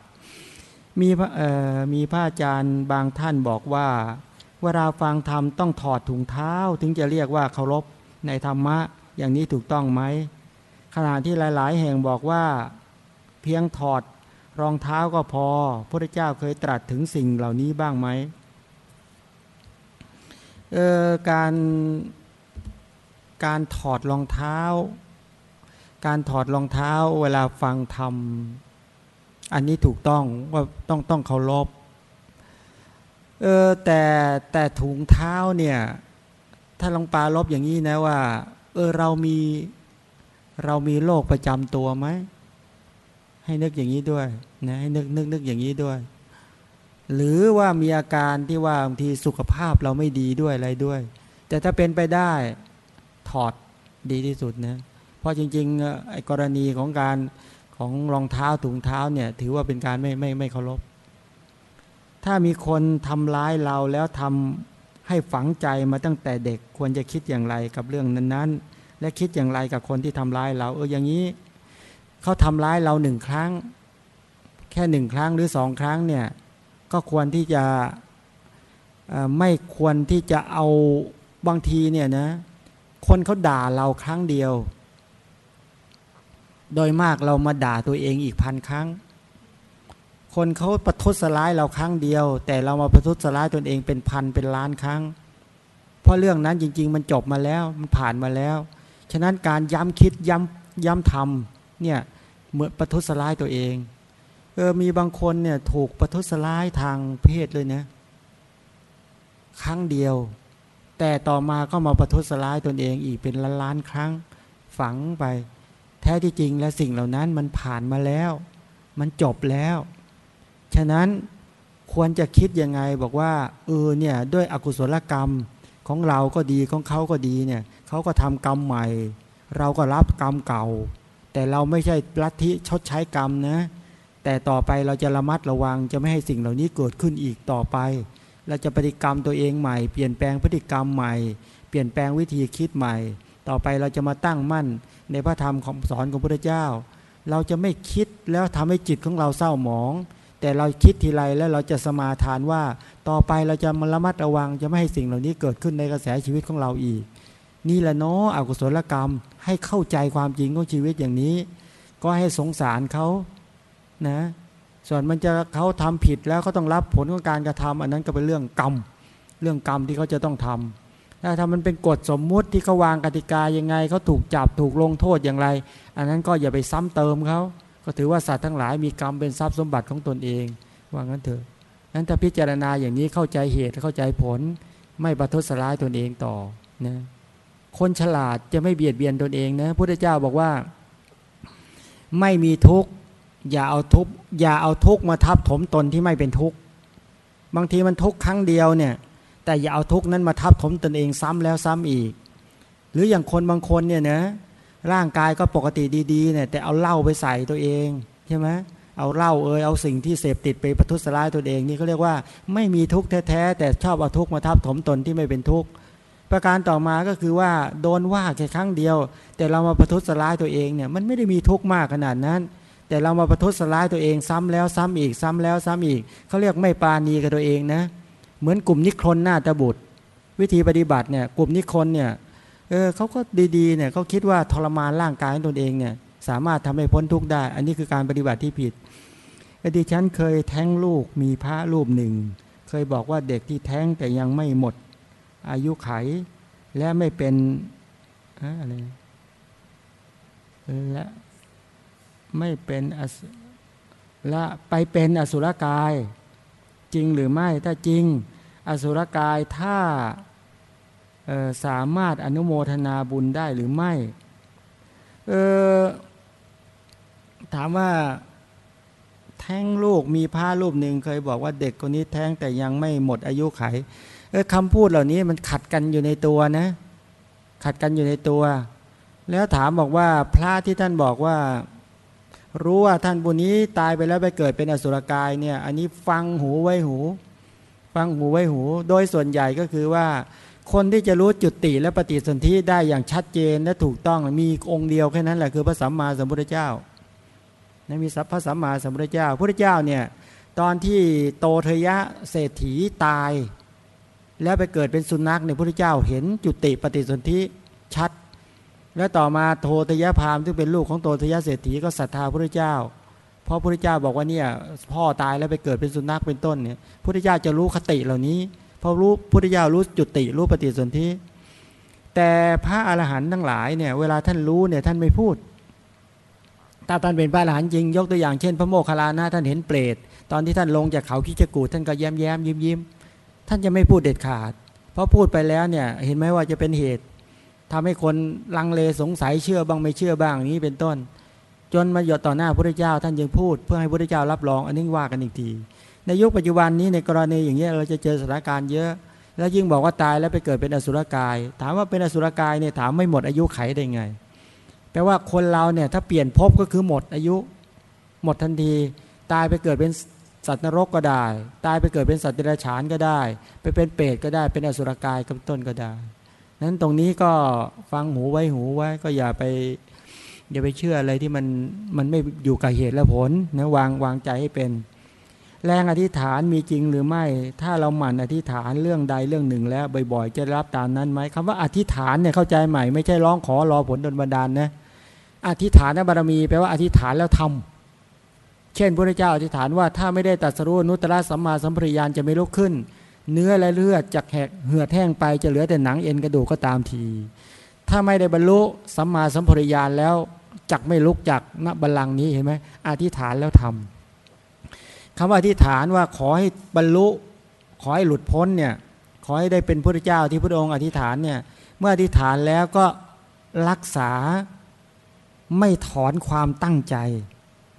A: มีมีพระอาจารย์บางท่านบอกว่าเวลาฟังธรรมต้องถอดถุงเท้า ถึงจะเรียกว่าเคารพในธรรมะอย่างนี้ถูกต้องไหมขณะที่หลาย ๆ แห่งบอกว่าเพียงถอดรองเท้าก็พอพระเจ้าเคยตรัสถึงสิ่งเหล่านี้บ้างไหมเออการการถอดรองเท้า การถอดรองเท้าเวลาฟังธรรม อันนี้ถูกต้องว่าต้องต้องเคารพเออแต่แต่ถุงเท้าเนี่ย ถ้าลองปาลบอย่างนี้นะว่า เออเรามีเรามีโรคประจำตัวไหมให้นึกอย่างนี้ด้วยนะให้นึกนึกนึกอย่างนี้ด้วย หรือว่ามีอาการที่ว่าบางทีสุขภาพเราไม่ดีด้วยอะไรด้วย แต่ถ้าเป็นไปได้ถอดดีที่สุดนะเพราะจริงๆไอ้กรณีของการ ของรองเท้าถุงเท้าเนี่ย ถือว่าเป็นการไม่ไม่ไม่เคารพ ถ้ามีคนทำร้ายเราแล้วทำให้ฝังใจมาตั้งแต่เด็กควรจะคิดอย่างไรกับเรื่องนั้นๆ และคิดอย่างไรกับคนที่ทำร้ายเราเอออย่างนี้เขาทำร้ายเราหนึ่งครั้ง แค่หนึ่งครั้งหรือสองครั้งเนี่ยก็ควรที่จะไม่ควรที่จะเอาบางทีเนี่ยนะคนเขาด่าเราครั้งเดียว โดยมากเรามาด่าตัวเองอีกพันครั้ง คนเขาประทุษร้ายเราครั้งเดียว แต่เรามาประทุษร้ายตนเองเป็นพันเป็นล้านครั้ง เพราะเรื่องนั้นจริง ๆ มันจบมาแล้วมันผ่านมาแล้ว ฉะนั้นการย้ำคิดย้ำย้ำทำเนี่ยเหมือนประทุษร้ายตัวเองเออมีบางคนเนี่ยถูกประทุษร้ายทางเพศเลยนะครั้งเดียว แต่ต่อมาก็มาประทุษร้ายตนเองอีกเป็นล้านล้านครั้งฝังไป แท้ที่จริงและสิ่งเหล่านั้นมันผ่านมาแล้ว มันจบแล้ว ฉะนั้นควรจะคิดยังไงบอกว่าเออเนี่ยด้วยอกุศลกรรมของเราก็ดีของเขาก็ดีเนี่ยเขาก็ทำกรรมใหม่ เราก็รับกรรมเก่า แต่เราไม่ใช่ลัทธิชดใช้กรรมนะแต่ต่อไปเราจะระมัดระวังจะไม่ให้สิ่งเหล่านี้เกิดขึ้นอีกต่อไป เราจะปฏิกรรมตัวเองใหม่ เปลี่ยนแปลงพฤติกรรมใหม่ เปลี่ยนแปลงวิธีคิดใหม่ ต่อไปเราจะมาตั้งมั่นในพระธรรมคำสอนของพระเจ้า เราจะไม่คิดแล้วทำให้จิตของเราเศร้าหมอง แต่เราคิดทีไรแล้วเราจะสมาทานว่า ต่อไปเราจะมาระมัดระวังจะไม่ให้สิ่งเหล่านี้เกิดขึ้นในกระแสชีวิตของเราอีก นี่แหละเนาะอกุศลกรรมให้เข้าใจความจริงของชีวิตอย่างนี้ ก็ให้สงสารเขานะส่วนมันจะเขาทำผิดแล้วเขาต้องรับผลของการกระทำอันนั้นก็เป็นเรื่องกรรม เรื่องกรรมที่เขาจะต้องทำ ถ้าทำมันเป็นกฎสมมุติที่เขาวางกติกายังไงเขาถูกจับถูกลงโทษอย่างไร อันนั้นก็อย่าไปซ้ำเติมเขาก็ถือว่าสัตว์ทั้งหลายมีกรรมเป็นทรัพย์สมบัติของตนเองว่างั้นเถอะนั้นถ้าพิจารณาอย่างนี้เข้าใจเหตุเข้าใจผล ไม่ประทุษร้ายตนเองต่อนะคนฉลาดจะไม่เบียดเบียนตนเองนะพระพุทธเจ้าบอกว่า ไม่มีทุกข์อย่าเอาทุกข์อย่าเอาทุกข์มาทับถมตนที่ไม่เป็นทุกข์บางทีมันทุกข์ครั้งเดียวเนี่ย แต่อย่าเอาทุกนั้นมาทับถมตนเองซ้ำแล้วซ้ำอีก หรืออย่างคนบางคนเนี่ยนะร่างกายก็ปกติดีๆเนี่ยแต่เอาเหล้าไปใส่ตัวเองใช่ไหมเอาเหล้าเอยเอาสิ่งที่เสพติดไปประทุษร้ายตัวเองนี่เขาเรียกว่าไม่มีทุกข์แท้ๆแต่ชอบเอาทุกข์มาทับถมตนที่ไม่เป็นทุกข์ประการต่อมาก็คือว่าโดนว่าแค่ครั้งเดียว แต่เรามาประทุษร้ายตัวเองเนี่ยมันไม่ได้มีทุกข์มากขนาดนั้น แต่เรามาประทุษร้ายตัวเองซ้ำแล้วซ้ำอีกซ้ำแล้วซ้ำอีกเขาเรียกไม่ปาณีกับตัวเองนะเเหมือนกลุ่มนิครนหน้าตบุตร วิธีปฏิบัติเนี่ยกลุ่มนิครนเนี่ยเออเขาก็ดีๆเนี่ยเขาคิดว่าทรมานร่างกายตนเองเนี่ยสามารถทำให้พ้นทุกข์ได้ อันนี้คือการปฏิบัติที่ผิดดิฉันเคยแท้งลูกมีพระรูปหนึ่ง เคยบอกว่าเด็กที่แท้งแต่ยังไม่หมด อายุไข และไม่เป็นอะไรและไม่เป็นและไปเป็นอสุรกาย จริงหรือไม่ถ้าจริง อสุรกายถ้าสามารถอนุโมทนาบุญได้หรือไม่ถามว่าแท้งลูกมีผ้ารูปหนึ่งเคยบอกว่าเด็กคนนี้แท้งแต่ยังไม่หมดอายุไขเออคำพูดเหล่านี้มันขัดกันอยู่ในตัวนะ ขัดกันอยู่ในตัว แล้วถามบอกว่าพระที่ท่านบอกว่า รู้ว่าท่านบุญนี้ตายไปแล้วไปเกิดเป็นอสุรกายเนี่ย อันนี้ฟังหูไว้หู ฟังหูไว้หู โดยส่วนใหญ่ก็คือว่า คนที่จะรู้จุดติและปฏิสนธิได้อย่างชัดเจนและถูกต้องมีองค์เดียวแค่นั้นแหละคือพระสัมมาสัมพุทธเจ้านะมีสัพพระสัมมาสัมพุทธเจ้าพระพุทธเจ้าเนี่ยตอนที่โตเทยะเศรษฐีตาย แล้วไปเกิดเป็นสุนัขเนี่ยพระพุทธเจ้าเห็นจุติปฏิสนธิชัด แล้วต่อมาโททยพามซึ่งเป็นลูกของโททยเศรษฐีก็ศรัทธาพระเจ้า เพราะพระเจ้าบอกว่าเนี่ยพ่อตายแล้วไปเกิดเป็นสุนัขเป็นต้นเนี่ยพระเจ้าจะรู้คติเหล่านี้เพราะรู้พระเจ้ารู้จุติรู้ปฏิสนธิแต่พระอรหันต์ทั้งหลายเนี่ยเวลาท่านรู้เนี่ยท่านไม่พูดถ้าท่านเป็นพระอรหันต์จริงยกตัวอย่างเช่น พระโมคคัลลานะท่านเห็นเปรตตอนที่ท่านลงจากเขาคิจกูท่านก็แย้มแย้มยิ้มยิ้มท่านจะไม่พูดเด็ดขาด เพราะพูดไปแล้วเนี่ยเห็นไหมว่าจะเป็นเหตุ ทำให้คนลังเลสงสัยเชื่อบ้างไม่เชื่อบ้างนี้เป็นต้น จนมาหยดต่อหน้าพระเจ้าท่านยังพูด เพื่อให้พระเจ้ารับรองอันนี้ว่ากันอีกที ในยุคปัจจุบันนี้ในกรณีอย่างเงี้ยเราจะเจอสถานการณ์เยอะ แล้วยิ่งบอกว่าตายแล้วไปเกิดเป็นอสุรกาย ถามว่าเป็นอสุรกายเนี่ยถามไม่หมดอายุไขได้ไงแปลว่าคนเราเนี่ยถ้าเปลี่ยนภพก็คือหมดอายุ หมดทันที ตายไปเกิดเป็นสัตว์นรกก็ได้ ตายไปเกิดเป็นสัตว์เดรัจฉานก็ได้ ไปเป็นเปรตก็ได้เป็นอสุรกายกับต้นก็ได้ นั้นตรงนี้ก็ฟังหูไว้หูไว้ก็อย่าไป อย่าไปเชื่ออะไรที่มันมันไม่อยู่กับเหตุและผลนะวางวางใจให้เป็น แรงอธิษฐานมีจริงหรือไม่ ถ้าเราหมั่นอธิษฐานเรื่องใดเรื่องหนึ่ง แล้วบ่อยๆ จะรับตามนั้นไหมคำว่าอธิษฐานเนี่ยเข้าใจใหม่ไม่ใช่ร้องขอรอผลดลบันดาลนะอธิษฐานบารมีแปลว่าอธิษฐานแล้วทำเช่นพระเจ้าอธิษฐานว่าถ้าไม่ได้ตัดสรุนุตตะสัมมาสัมปริยานจะไม่ลุกขึ้น เนื้อและเลือดจากแหกเหือดแห้งไปจะเหลือแต่หนังเอ็นกระดูกก็ตามที ถ้าไม่ได้บรรลุสัมมาสัมปริยานแล้วจักไม่ลุกจากณบัลลังก์นี้เห็นไหมอธิษฐานแล้วทำคำว่าอธิษฐานว่าขอให้บรรลุขอให้หลุดพ้นเนี่ยขอให้ได้เป็นพระเจ้าที่พระองค์อธิษฐานเนี่ยเมื่ออธิษฐานแล้วก็รักษาไม่ถอนความตั้งใจ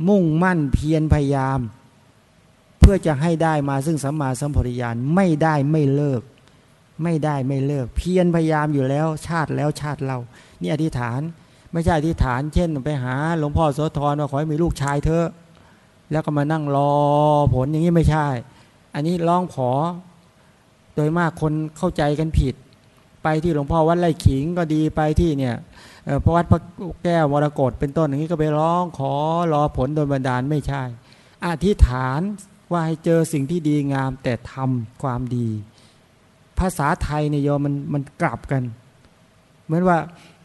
A: มุ่งมั่นเพียรพยายาม พื่อจะให้ได้มาซึ่งสัมมาสัมปริยานไม่ได้ไม่เลิก ไม่ได้ไม่เลิก เพียรพยายามอยู่แล้วชาติแล้วชาติเรานี่อธิษฐาน ไม่ใช่อธิษฐาน เช่น ไปหาหลวงพ่อโสธรว่าขอให้มีลูกชายเถอะแล้วก็มานั่งรอผลอย่างนี้ไม่ใช่ อันนี้ร้องขอ โดยมากคนเข้าใจกันผิด ไปที่หลวงพ่อวัดไร่ขิงก็ดีไปที่เนี่ยพระวัดพระแก้วมรกตเป็นต้นอย่างนี้ก็ไปร้องขอรอผลโดยบันดาลไม่ใช่ อธิษฐาน ว่าให้เจอสิ่งที่ดีงาม แต่ทำความดี ภาษาไทยเนี่ยโยมมันมันกลับกัน เหมือนว่า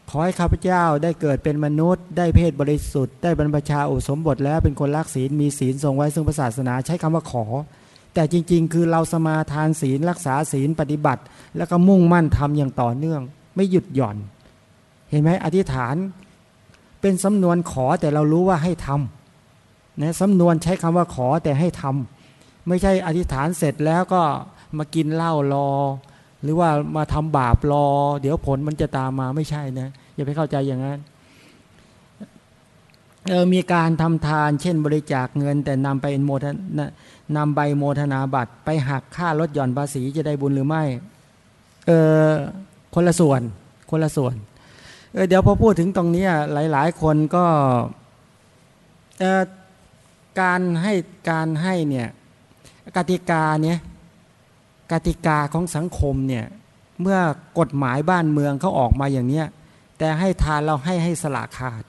A: ขอให้ข้าพเจ้าได้เกิดเป็นมนุษย์ ได้เพศบริสุทธิ์ ได้บรรพชาอุสมบทแล้วเป็นคนรักศีลมีศีลทรงไว้ซึ่งศาสนาใช้คำว่าขอ แต่จริง ๆ คือเราสมาทานศีลรักษาศีลปฏิบัติ แล้วก็มุ่งมั่นทำอย่างต่อเนื่อง ไม่หยุดหย่อน เห็นไหมอธิษฐานเป็นสำนวนขอแต่เรารู้ว่าให้ทำนะสำนวนใช้คำว่าขอแต่ให้ทำ ไม่ใช่อธิษฐานเสร็จแล้วก็มากินเหล้ารอ หรือว่ามาทำบาปรอ เดี๋ยวผลมันจะตามมาไม่ใช่นะอย่าไปเข้าใจอย่างนั้นเออมีการทำทาน เช่นบริจาคเงิน แต่นำไปโมทนนำใบโมทนาบัตร ไปหักค่าลดหย่อนภาษีจะได้บุญหรือไม่เออคนละส่วน คนละส่วนเออเดี๋ยวพอพูดถึงตรงนี้หลาย ๆ คนก็เออการให้การให้เนี่ย กติกาเนี่ยกติกาของสังคมเนี่ยเมื่อกฎหมายบ้านเมืองเขาออกมาอย่างเนี้ยแต่ให้ทานเราให้ให้สละขาด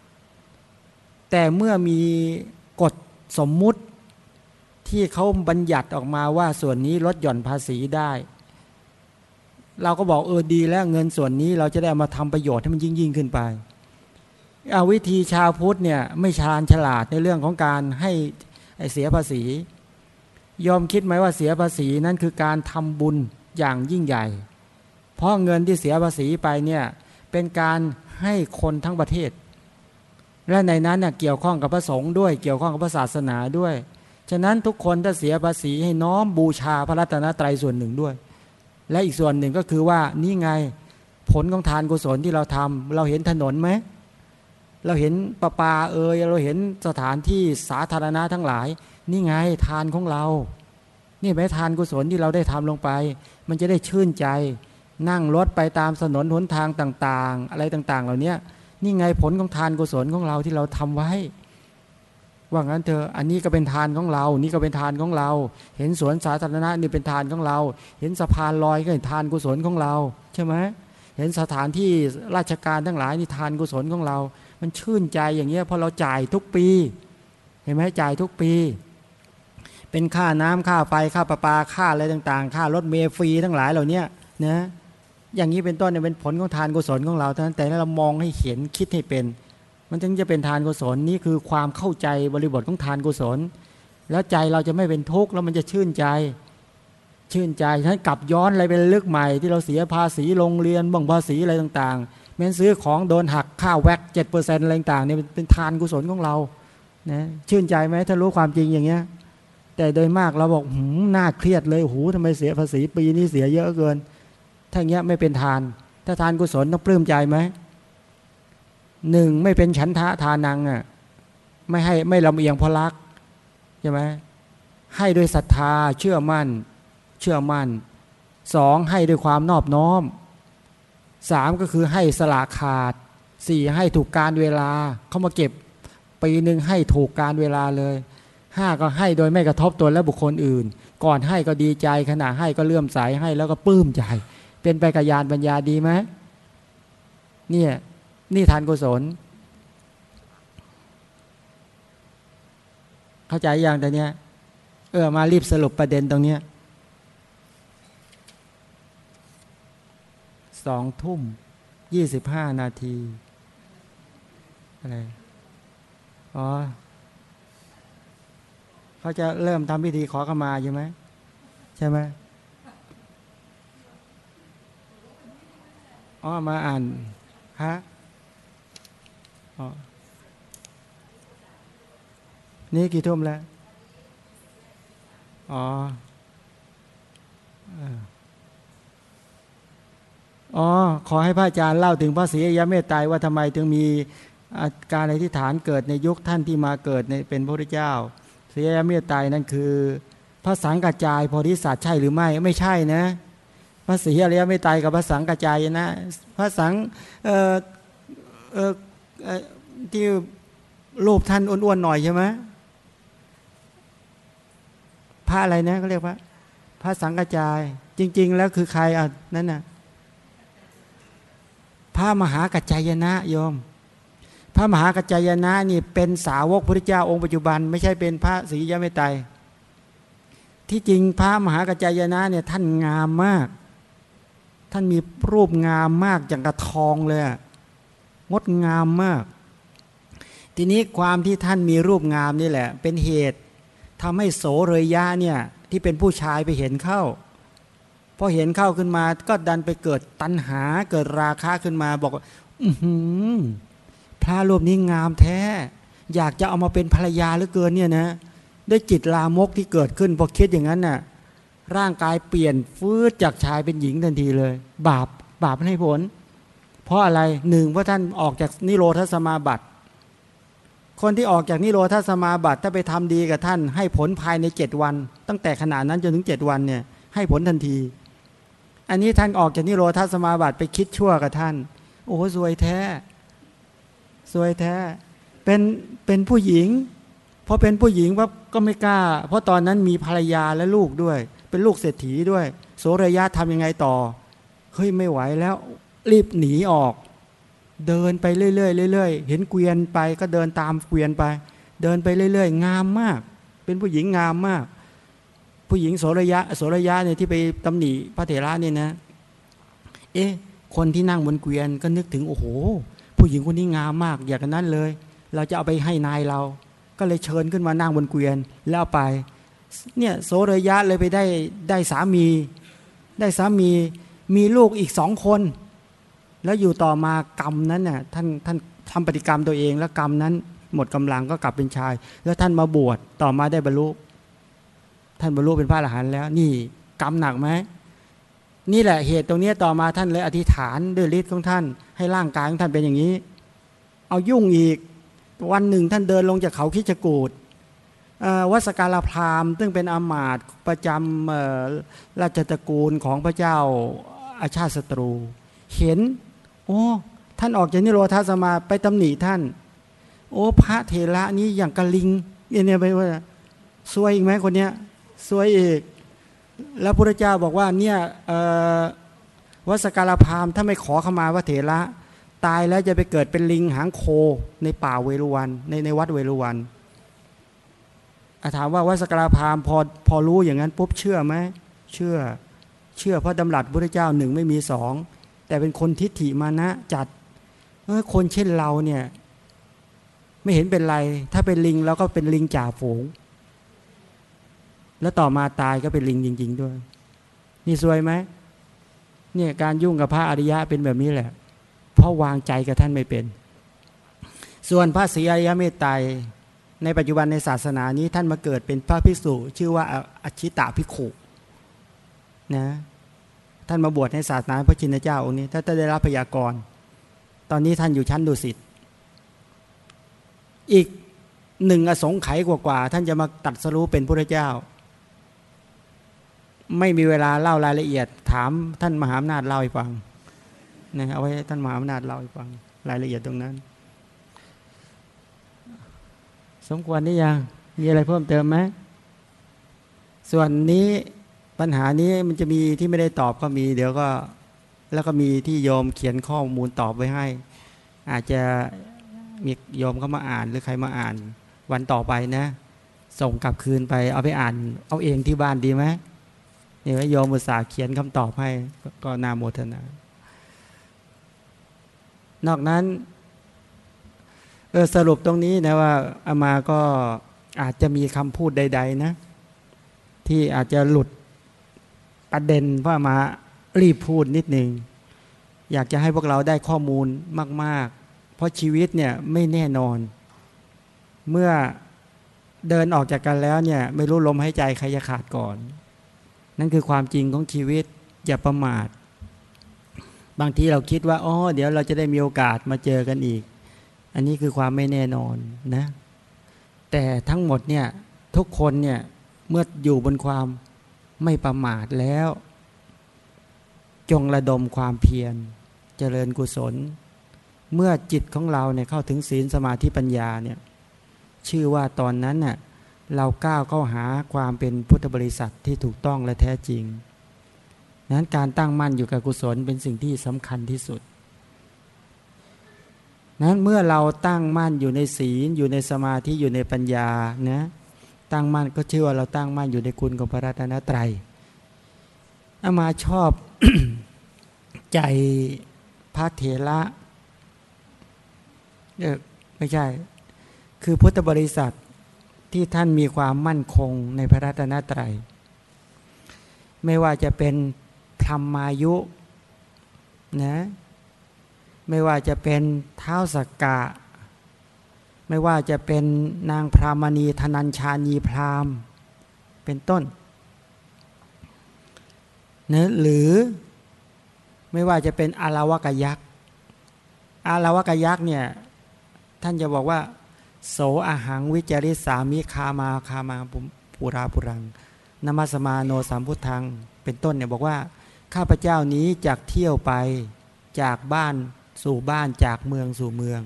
A: แต่เมื่อมีกฎสมมุติที่เขาบัญญัติออกมาว่าส่วนนี้ลดหย่อนภาษีได้ เราก็บอกเออดีแล้วเงินส่วนนี้เราจะได้มาทำประโยชน์ให้มันยิ่งยิ่งขึ้นไปเอาวิธีชาวพุทธเนี่ยไม่ชาญฉลาดในเรื่องของการให้เสียภาษี ยอมคิดไหมว่าเสียภาษีนั้นคือการทำบุญอย่างยิ่งใหญ่ เพราะเงินที่เสียภาษีไปเนี่ยเป็นการให้คนทั้งประเทศ และในนั้นเน่ยเกี่ยวข้องกับพระสงฆ์ด้วย เกี่ยวข้องกับพระศาสนาด้วย ฉะนั้นทุกคนถ้าเสียภาษีให้น้อมบูชาพระรัตนตรัยส่วนหนึ่งด้วย และอีกส่วนหนึ่งก็คือว่านี่ไงผลของทานกุศลที่เราทำเราเห็นถนนไหมเราเห็นประปาเอยเราเห็นสถานที่สาธารณะทั้งหลาย นี่ไงทานของเรา นี่แม้ทานกุศลที่เราได้ทำลงไป มันจะได้ชื่นใจ นั่งรถไปตามถนนหนทางต่างๆ อะไรต่าง ๆ เหล่านี้นี่ไงผลของทานกุศลของเราที่เราทำไว้ ว่างั้นเธออันนี้ก็เป็นทานของเรา นี่ก็เป็นทานของเรา เห็นสวนสาธารณะนี่เป็นทานของเรา เห็นสะพานลอยก็เป็นทานกุศลของเรา ใช่ไหมเห็นสถานที่ราชการทั้งหลายนี่ทานกุศลของเรา มันชื่นใจอย่างเงี้ยเพราะเราจ่ายทุกปี เห็นไหมจ่ายทุกปี เป็นค่าน้ำค่าไฟค่าประปาค่าอะไรต่างๆ ค่ารถเมล์ฟรีทั้งหลายเหล่านี้นะอย่างนี้เป็นต้นเนี่ยเป็นผลของทานกุศลของเราเท่านั้นแต่ถ้าเรามองให้เห็นคิดให้เป็น มันจึงจะเป็นทานกุศลนี่คือความเข้าใจบริบทของทานกุศล แล้วใจเราจะไม่เป็นทุกข์แล้วมันจะชื่นใจ ชื่นใจท่านกลับย้อนอะไรเป็นลึกใหม่ที่เราเสียภาษีโรงเรียนบังภาษีอะไรต่างๆแม้ซื้อของโดนหักค่าแว็กเจ็ดเปอร์เซ็นต์อะไรต่างๆเนี่ยเป็นทานกุศลของเรานะชื่นใจไหมถ้ารู้ความจริงอย่างเงี้ย แต่โดยมากเราบอกหืมน่าเครียดเลยหูทำไมเสียภาษีปีนี้เสียเยอะเกิน ถ้าเงี้ยไม่เป็นทาน ถ้าทานกุศลต้องปลื้มใจไหมหนึ่งไม่เป็นฉันทะทานังอะไม่ให้ไม่ลำเอียงเพราะรักใช่ไหมให้ด้วยศรัทธาเชื่อมั่น เชื่อมั่นสองให้ด้วยความนอบน้อมสามก็คือให้สละขาดสี่ให้ถูกการเวลาเขามาเก็บปีหนึ่งให้ถูกการเวลาเลย ห้าก็ให้โดยไม่กระทบตนและบุคคลอื่น ก่อนให้ก็ดีใจขณะให้ก็เลื่อมใสให้แล้วก็ปลื้มใจ เป็นไปกยานปัญญาดีไหมเนี่ยนี่ทานกุศล เข้าใจอย่างแต่เนี้ยเออมารีบสรุปประเด็นตรงเนี้ยสองทุ่มยี่สิบห้านาทีอะไรอ๋อ เขาจะเริ่มทำพิธีขอขมาใช่ไหมใช่ไหมอ๋อมาอ่านฮะอ๋อนี่กี่ทุ่มแล้ว อ๋ออ๋อ ขอให้พระอาจารย์เล่าถึงพระศรีอริยเมตไตรว่าทำไมถึงมีการในที่ฐานเกิดในยุคท่านที่มาเกิดในเป็นพระพุทธเจ้า ศรียเมตไตรนั่นคือพระสังกัจจายโพธิสัตว์ใช่หรือไม่ไม่ใช่นะพระศรีอริยเมตไตรกับพระสังกัจจายนะพระสังเอ่อเอ่อที่รูปท่านอ้วนๆหน่อยใช่ไหมพระอะไรนะเขาเรียกว่า พระสังกัจจาย จริง ๆ แล้วคือใครอะนั่นน่ะพระมหากัจจายนะโยม พระมหากัจจายนะนี่เป็นสาวกพระเจ้าองค์ปัจจุบัน ไม่ใช่เป็นพระศรียะเมตไตรที่จริงพระมหากัจจายนะเนี่ยท่านงามมาก ท่านมีรูปงามมากอย่างกระทองเลยงดงามมาก ทีนี้ความที่ท่านมีรูปงามนี่แหละ เป็นเหตุทำให้โสเรยยะเนี่ยที่เป็นผู้ชายไปเห็นเข้าพอเห็นเข้าขึ้นมาก็ดันไปเกิดตัณหาเกิดราคะขึ้นมาบอกว่าอื พระรูปนี้งามแท้ อยากจะเอามาเป็นภรรยาหรือเกินเนี่ยนะด้วยจิตลามกที่เกิดขึ้นพอคิดอย่างนั้นน่ะร่างกายเปลี่ยนฟืดจากชายเป็นหญิงทันทีเลย บาปบาปให้ผล เพราะอะไรหนึ่งเพราะท่านออกจากนิโรธสมาบัติ คนที่ออกจากนิโรธสมาบัติถ้าไปทำดีกับท่าน ให้ผลภายในเจ็ดวัน ตั้งแต่ขณะนั้นจนถึงเจ็ดวันเนี่ยให้ผลทันที อันนี้ท่านออกจากนิโรธาสมาบัติไปคิดชั่วกับท่าน โอ้สวยแท้ วยแท้ เป็นเป็นผู้หญิงพอเป็นผู้หญิงว่าก็ไม่กล้า เพราะตอนนั้นมีภรรยาและลูกด้วย เป็นลูกเศรษฐีด้วย โสระยะทำยังไงต่อเฮ้ยไม่ไหวแล้วรีบหนีออก เดินไปเรื่อยๆเรื่อยๆเห็นเกวียนไปก็เดินตามเกวียนไป เดินไปเรื่อยๆ งามมาก เป็นผู้หญิงงามมาก ผู้หญิงโสระยะโสระยะเนี่ยที่ไปตำหนิพระเถระเนี่ยนะ เอ๊ะคนที่นั่งบนเกวียนก็นึกถึงโอ้โห ผู้หญิงคนนี้งามมากอย่างนั้นเลย เราจะเอาไปให้นายเรา ก็เลยเชิญขึ้นมานั่งบนเกวียนแล้วไป เนี่ยโสระยะเลยไปได้ได้สามี ได้สามีมีลูกอีกสองคน แล้วอยู่ต่อมากรรมนั้นน่ะท่านท่านทำปฏิกรรมตัวเองแล้วกรรมนั้น หมดกำลังก็กลับเป็นชาย แล้วท่านมาบวชต่อมาได้บรรลุท่านบรรลุเป็นพระอรหันต์แล้ว นี่กรรมหนักไหม นี่แหละเหตุตรงนี้ต่อมาท่านเลยอธิษฐานด้วยฤทธิ์ของท่าน ให้ร่างกายของท่านเป็นอย่างนี้ เอายุ่งอีกวันหนึ่งท่านเดินลงจากเขาคิจกูดวัสการาพราหมณ์ซึ่งเป็นอามาตย์ประจำราชตระกูลของพระเจ้าอาชาติศัตรู เห็น โอ้ท่านออกจากนิโรธาสมาไปตำหนิท่าน โอ้พระเทระนี้อย่างกะลิงเนี่ยไปว่าซวยอีกไหมคนเนี้ยสวยอีก แล้วพระเจ้าบอกว่าเนี่ยวัสการพามถ้าไม่ขอเข้ามาว่าเถระตายแล้วจะไปเกิดเป็นลิงหางโคในป่าเวรุวันในในวัดเวรุวันถามว่าวัสการพามพอพอรู้อย่างนั้นปุ๊บเชื่อไหมเชื่อเชื่อเพราะดำรัสพระเจ้าหนึ่งไม่มีสองแต่เป็นคนทิฏฐิมานะจัดเออคนเช่นเราเนี่ย ไม่เห็นเป็นไร ถ้าเป็นลิงแล้วก็เป็นลิงจ่าฝูง แล้วต่อมาตายก็เป็นลิงจริง ๆ ด้วย นี่สวยไหมเนี่ยการยุ่งกับพระอริยะเป็นแบบนี้แหละ เพราะวางใจกับท่านไม่เป็น ส่วนพระศรีอริยเมตไตรในปัจจุบันในศาสนานี้ท่านมาเกิดเป็นพระภิกษุชื่อว่าอชิตาภิกขุนะท่านมาบวชในศาสนาพระชินเจ้าองค์นี้ถ้าได้รับพยากรณ์ตอนนี้ท่านอยู่ชั้นดุสิตอีกหนึ่งอสงไขยกว่าๆท่านจะมาตัดสรู้เป็นพระเจ้า ไม่มีเวลาเล่ารายละเอียด ถามท่านมหาอำนาจเล่าให้ฟังนะเอาไว้ท่านมหาอำนาจเล่าให้ฟัง รายละเอียดตรงนั้น สมควรนี่ยังมีอะไรเพิ่มเติมไหมส่วนนี้ปัญหานี้มันจะมีที่ไม่ได้ตอบก็มี เดี๋ยวก็ แล้วก็มีที่โยมเขียนข้อมูลตอบไว้ให้ อาจจะมีโยมเข้ามาอ่านหรือใครมาอ่าน วันต่อไปนะ ส่งกลับคืนไปเอาไปอ่าน เอาเองที่บ้านดีไหม นี่ยโยมอุตสาห์เขียนคำตอบให้ก็นาโมทนา นอกนั้นเออสรุปตรงนี้นะว่าอามาก็อาจจะมีคำพูดใด ๆ นะ ที่อาจจะหลุดประเด็นว่ามารีบพูดนิดหนึ่งอยากจะให้พวกเราได้ข้อมูลมาก ๆ เพราะชีวิตเนี่ยไม่แน่นอน เมื่อเดินออกจากกันแล้วเนี่ย ไม่รู้ลมหายใจใครจะขาดก่อน นั่นคือความจริงของชีวิตอย่าประมาท บางทีเราคิดว่าอ๋อเดี๋ยวเราจะได้มีโอกาสมาเจอกันอีก อันนี้คือความไม่แน่นอนนะ แต่ทั้งหมดเนี่ยทุกคนเนี่ยเมื่ออยู่บนความไม่ประมาทแล้ว จงระดมความเพียร เจริญกุศล เมื่อจิตของเราเนี่ยเข้าถึงศีลสมาธิปัญญาเนี่ยชื่อว่าตอนนั้นน่ะ เราก้าวเข้าหาความเป็นพุทธบริษัทที่ถูกต้องและแท้จริงนั้นการตั้งมั่นอยู่กับกุศลเป็นสิ่งที่สำคัญที่สุด นั้นเมื่อเราตั้งมั่นอยู่ในศีลอยู่ในสมาธิอยู่ในปัญญานะตั้งมั่นก็ชื่อว่าเราตั้งมั่นอยู่ในคุณของพระรัตนตรัยอามาชอบใจพระเถระเออไม่ใช่ คือพุทธบริษัท ที่ท่านมีความมั่นคงในพระรัตนตรัย ไม่ว่าจะเป็นธรรมายุนะไม่ว่าจะเป็นเท้าสกกะ ไม่ว่าจะเป็นนางพรามณีธนัญชานีพรามเป็นต้นนะหรือไม่ว่าจะเป็นอาราวกยักษ์อาราวกยักษ์เนี่ยท่านจะบอกว่า โสอาหังวิจาริสามิคามาคามาปุราปุรังนมาสมาโนสามพุทธัง เป็นต้นเนี่ยบอกว่า ข้าพเจ้านี้จากเที่ยวไปจากบ้านสู่บ้านจากเมืองสู่เมือง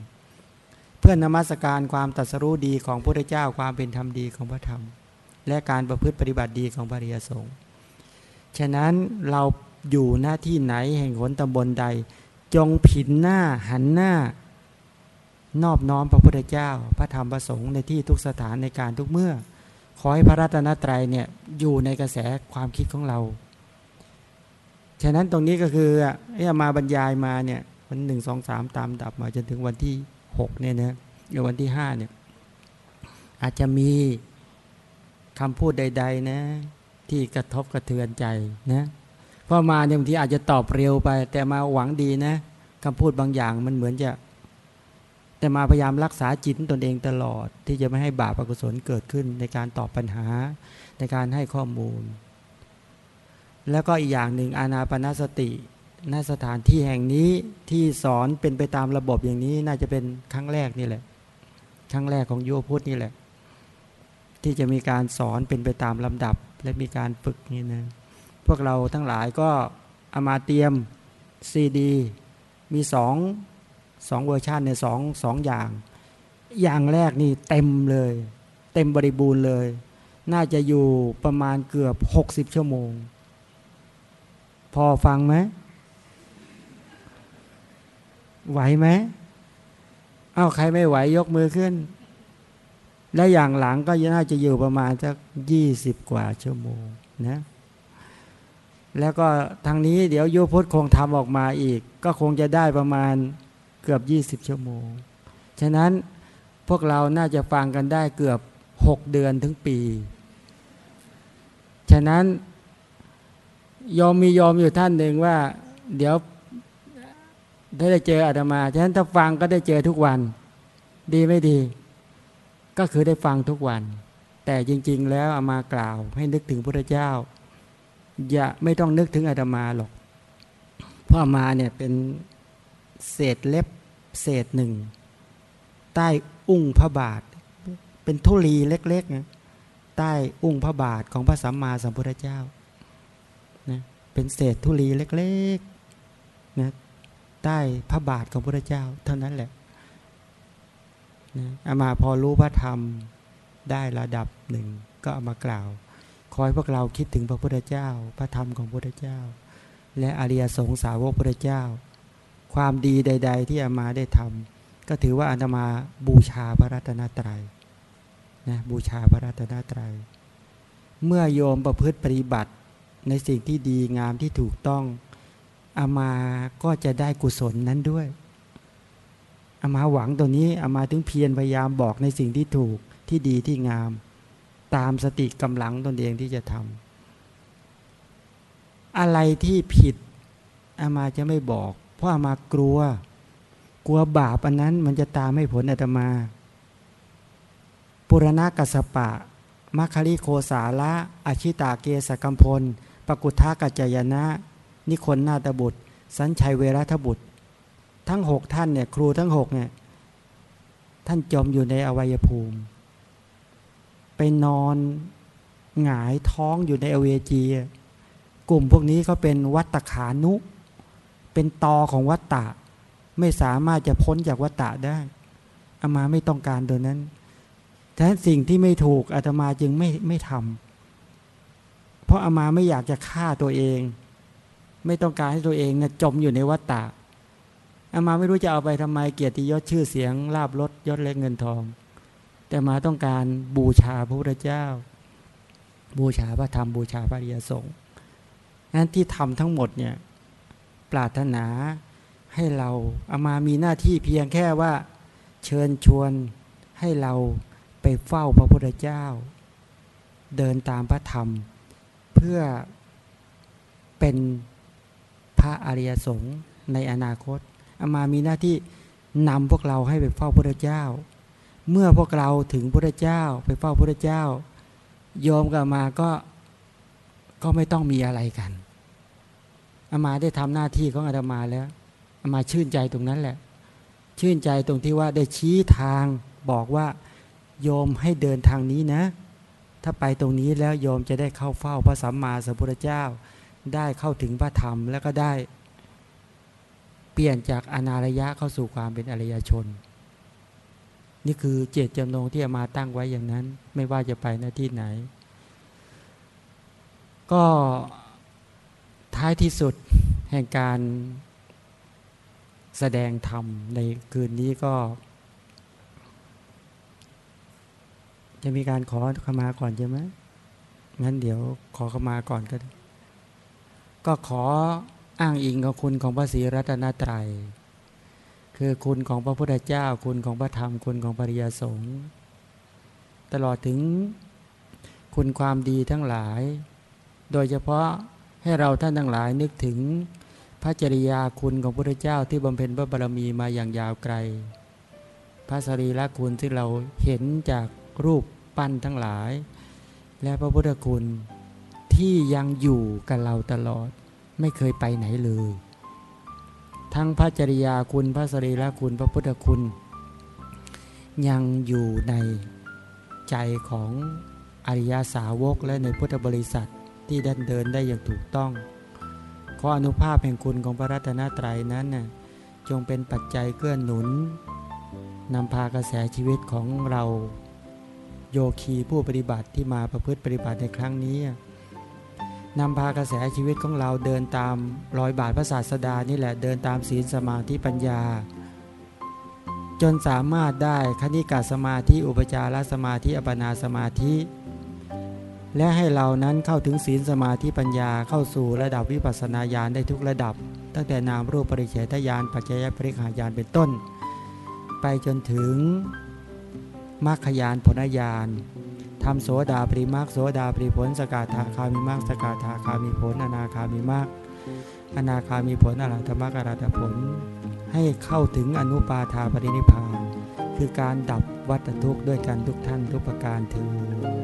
A: เพื่อนมัสการความตัดสรู้ดีของพระพุทธเจ้าความเป็นธรรมดีของพระธรรม และการประพฤติปฏิบัติดีของพระริยสงฆ์ฉะนั้นเราอยู่หน้าที่ไหนแห่งหนตำบลใด จงผินหน้าหันหน้า นอบน้อมพระพุทธเจ้า พระธรรมประสงค์ในที่ทุกสถานในการทุกเมื่อ ขอให้พระรัตนตรัยเนี่ยอยู่ในกระแสความคิดของเรา ฉะนั้นตรงนี้ก็คือไอ้มาบรรยายมาเนี่ยวันหนึ่งสองสามตามดับมาจนถึงวันที่หกเนี่ยนะในวันที่ห้าเนี่ยอาจจะมีคำพูดใด ๆ นะ ที่กระทบกระเทือนใจนะพอมาเนี่ยบางทีอาจจะตอบเร็วไป แต่มาหวังดีนะคำพูดบางอย่างมันเหมือนจะ แต่มาพยายามรักษาจิตตนเองตลอด ที่จะไม่ให้บาปอกุศลเกิดขึ้นในการตอบปัญหาในการให้ข้อมูล แล้วก็อีกอย่างหนึ่งอานาปนาสติณสถานที่แห่งนี้ที่สอนเป็นไปตามระบบอย่างนี้น่าจะเป็นครั้งแรกนี่แหละ ครั้งแรกของโยพุทธนี่แหละ ที่จะมีการสอนเป็นไปตามลำดับ และมีการฝึกนี่นะพวกเราทั้งหลายก็เอามาเตรียมซีดี มีสอง สองเวอร์ชันในสองสองอย่าง อย่างแรกนี่เต็มเลย เต็มบริบูรณ์เลย น่าจะอยู่ประมาณเกือบหกสิบชั่วโมง พอฟังไหมไหวไหมอ้าวใครไม่ไหวยกมือขึ้น และอย่างหลังก็น่าจะอยู่ประมาณสักยี่สิบกว่าชั่วโมงนะแล้วก็ทางนี้เดี๋ยวโยพุทธคงทำออกมาอีก ก็คงจะได้ประมาณ เกือบยี่สิบชั่วโมง ฉะนั้นพวกเราน่าจะฟังกันได้เกือบหกเดือนถึงปี ฉะนั้นยอมมียอมอยู่ท่านหนึ่งว่า เดี๋ยวถ้าได้เจออาตมา ฉะนั้นถ้าฟังก็ได้เจอทุกวัน ดีไม่ดี ก็คือได้ฟังทุกวัน แต่จริง ๆ แล้วอามากล่าว ให้นึกถึงพระเจ้า อย่าไม่ต้องนึกถึงอาตมาหรอกพราะมาเนี่ยเป็น เศษเล็บเศษหนึ่ง ใต้อุ้งพระบาท เป็นทุลีเล็กๆนะใต้อุ้งพระบาทของพระสัมมาสัมพุทธเจ้านะเป็นเศษทุลีเล็กๆนะใต้พระบาทของพระเจ้า เท่านั้นแหละนะอามาพอรู้พระธรรมได้ระดับหนึ่งก็เอามากล่าว คอยพวกเราคิดถึงพระพุทธเจ้า พระธรรมของพระพุทธเจ้า และอริยสงสาวกพระพุทธเจ้า ความดีใด ๆ ที่อามาได้ทำก็ถือว่าอาตมาบูชาพระรัตนตรัยนะบูชาพระรัตนตรัย เมื่อโยมประพฤติปฏิบัติในสิ่งที่ดีงามที่ถูกต้องอามาก็จะได้กุศลนั้นด้วยอามาหวังตัวนี้อามาถึงเพียรพยายามบอกในสิ่งที่ถูกที่ดีที่งาม ตามสติกำลังตนเองที่จะทำอะไรที่ผิดอามาจะไม่บอก เพราะอมากลัว กลัวบาปอันนั้นมันจะตามให้ผลอาตมา ปุรณะกัสปะมัคคริโคสาละอาชิตาเกสกัมพล ปกุทธากัจจยนะ นิคนนาตบุตร สัญชัยเวรัทบุตร ทั้งหกท่านเนี่ยครูทั้งหกเนี่ยท่านจมอยู่ในอวัยภูมิ ไปนอนหงายท้องอยู่ในเอเวจี กลุ่มพวกนี้เขาเป็นวัตขานุ เป็นตอของวัตตะ ไม่สามารถจะพ้นจากวัตตะได้อามาไม่ต้องการตัวนั้นแต่สิ่งที่ไม่ถูกอาตมาจึงไม่ไม่ทำเพราะอามาไม่อยากจะฆ่าตัวเอง ไม่ต้องการให้ตัวเองนะจมอยู่ในวัฏฏะอามาไม่รู้จะเอาไปทำไมเกียรติยศชื่อเสียงลาบลดยศเล็กเงินทอง แต่มาต้องการบูชาพระพุทธเจ้า บูชาพระธรรมบูชาพระริยสงฆ์นั้นที่ทำทั้งหมดเนี่ย ปรารถนาให้เราอามามีหน้าที่เพียงแค่ว่า เชิญชวนให้เราไปเฝ้าพระพุทธเจ้า เดินตามพระธรรม เพื่อเป็นพระอริยสงฆ์ในอนาคตอามามีหน้าที่นำพวกเราให้ไปเฝ้าพระพุทธเจ้า เมื่อพวกเราถึงพระพุทธเจ้า ไปเฝ้าพระพุทธเจ้า โยมกับมาก็ก็ไม่ต้องมีอะไรกัน อามาได้ทำหน้าที่ของอาตมาแล้วอามาชื่นใจตรงนั้นแหละ ชื่นใจตรงที่ว่าได้ชี้ทางบอกว่าโยมให้เดินทางนี้นะ ถ้าไปตรงนี้แล้วโยมจะได้เข้าเฝ้าพระสัมมาสัมพุทธเจ้า ได้เข้าถึงพระธรรมแล้วก็ได้ เปลี่ยนจากอนาระยะเข้าสู่ความเป็นอริยชน นี่คือเจตจำนงที่มาตั้งไว้อย่างนั้น ไม่ว่าจะไปหน้าที่ไหน ก็ ท้ายที่สุดแห่งการแสดงธรรมในคืนนี้ก็ จะมีการขอขมาก่อนใช่ไหมงั้นเดี๋ยวขอขมาก่อนก็ได้ก็ขออ้างอิงกับคุณของพระศรีรัตนตรัย คือคุณของพระพุทธเจ้า คุณของพระธรรม คุณของปริยสงฆ์ตลอดถึงคุณความดีทั้งหลาย โดยเฉพาะ ให้เราท่านทั้งหลายนึกถึงพระจริยาคุณของพระพุทธเจ้าที่บำเพ็ญพระบารมีมาอย่างยาวไกล พระสรีระคุณที่เราเห็นจากรูปปั้นทั้งหลาย และพระพุทธคุณที่ยังอยู่กับเราตลอดไม่เคยไปไหนเลย ทั้งพระจริยาคุณพระสรีระคุณพระพุทธคุณ ยังอยู่ในใจของอริยาสาวกและในพุทธบริษัท ที่ดันเดินได้อย่างถูกต้อง ขออนุภาพแห่งคุณของพระรัตนตรัยนั้นน่ะจงเป็นปัจจัยเกื้อนหนุนนำพากระแสชีวิตของเราโยคีผู้ปฏิบัติที่มาประพฤติปฏิบัติในครั้งนี้นำพากระแสชีวิตของเราเดินตามรอยบาทพระศาสดานี่แหละเดินตามศีลสมาธิปัญญา จนสามารถได้คณิกาสมาธิ อุปจารสมาธิอปนาสมาธิ และให้เรานั้นเข้าถึงศีลสมาธิปัญญาเข้าสู่ระดับวิปัสสนาญาณได้ทุกระดับ ตั้งแต่นามรูปปริเฉทญาณปัจจยปริหายานเป็นต้น ไปจนถึงมรรคยานผลญาณทำโสดาปริมากโสดาปริผลสกาธาคามีมากสกาธาคามีผลอนาคามีมากอนาคามีผลอรหัตมรรคอรหัตผล ให้เข้าถึงอนุปาทาปรินิพาน คือการดับวัฏทุกข์ด้วยกันทุกท่านทุกประการถือ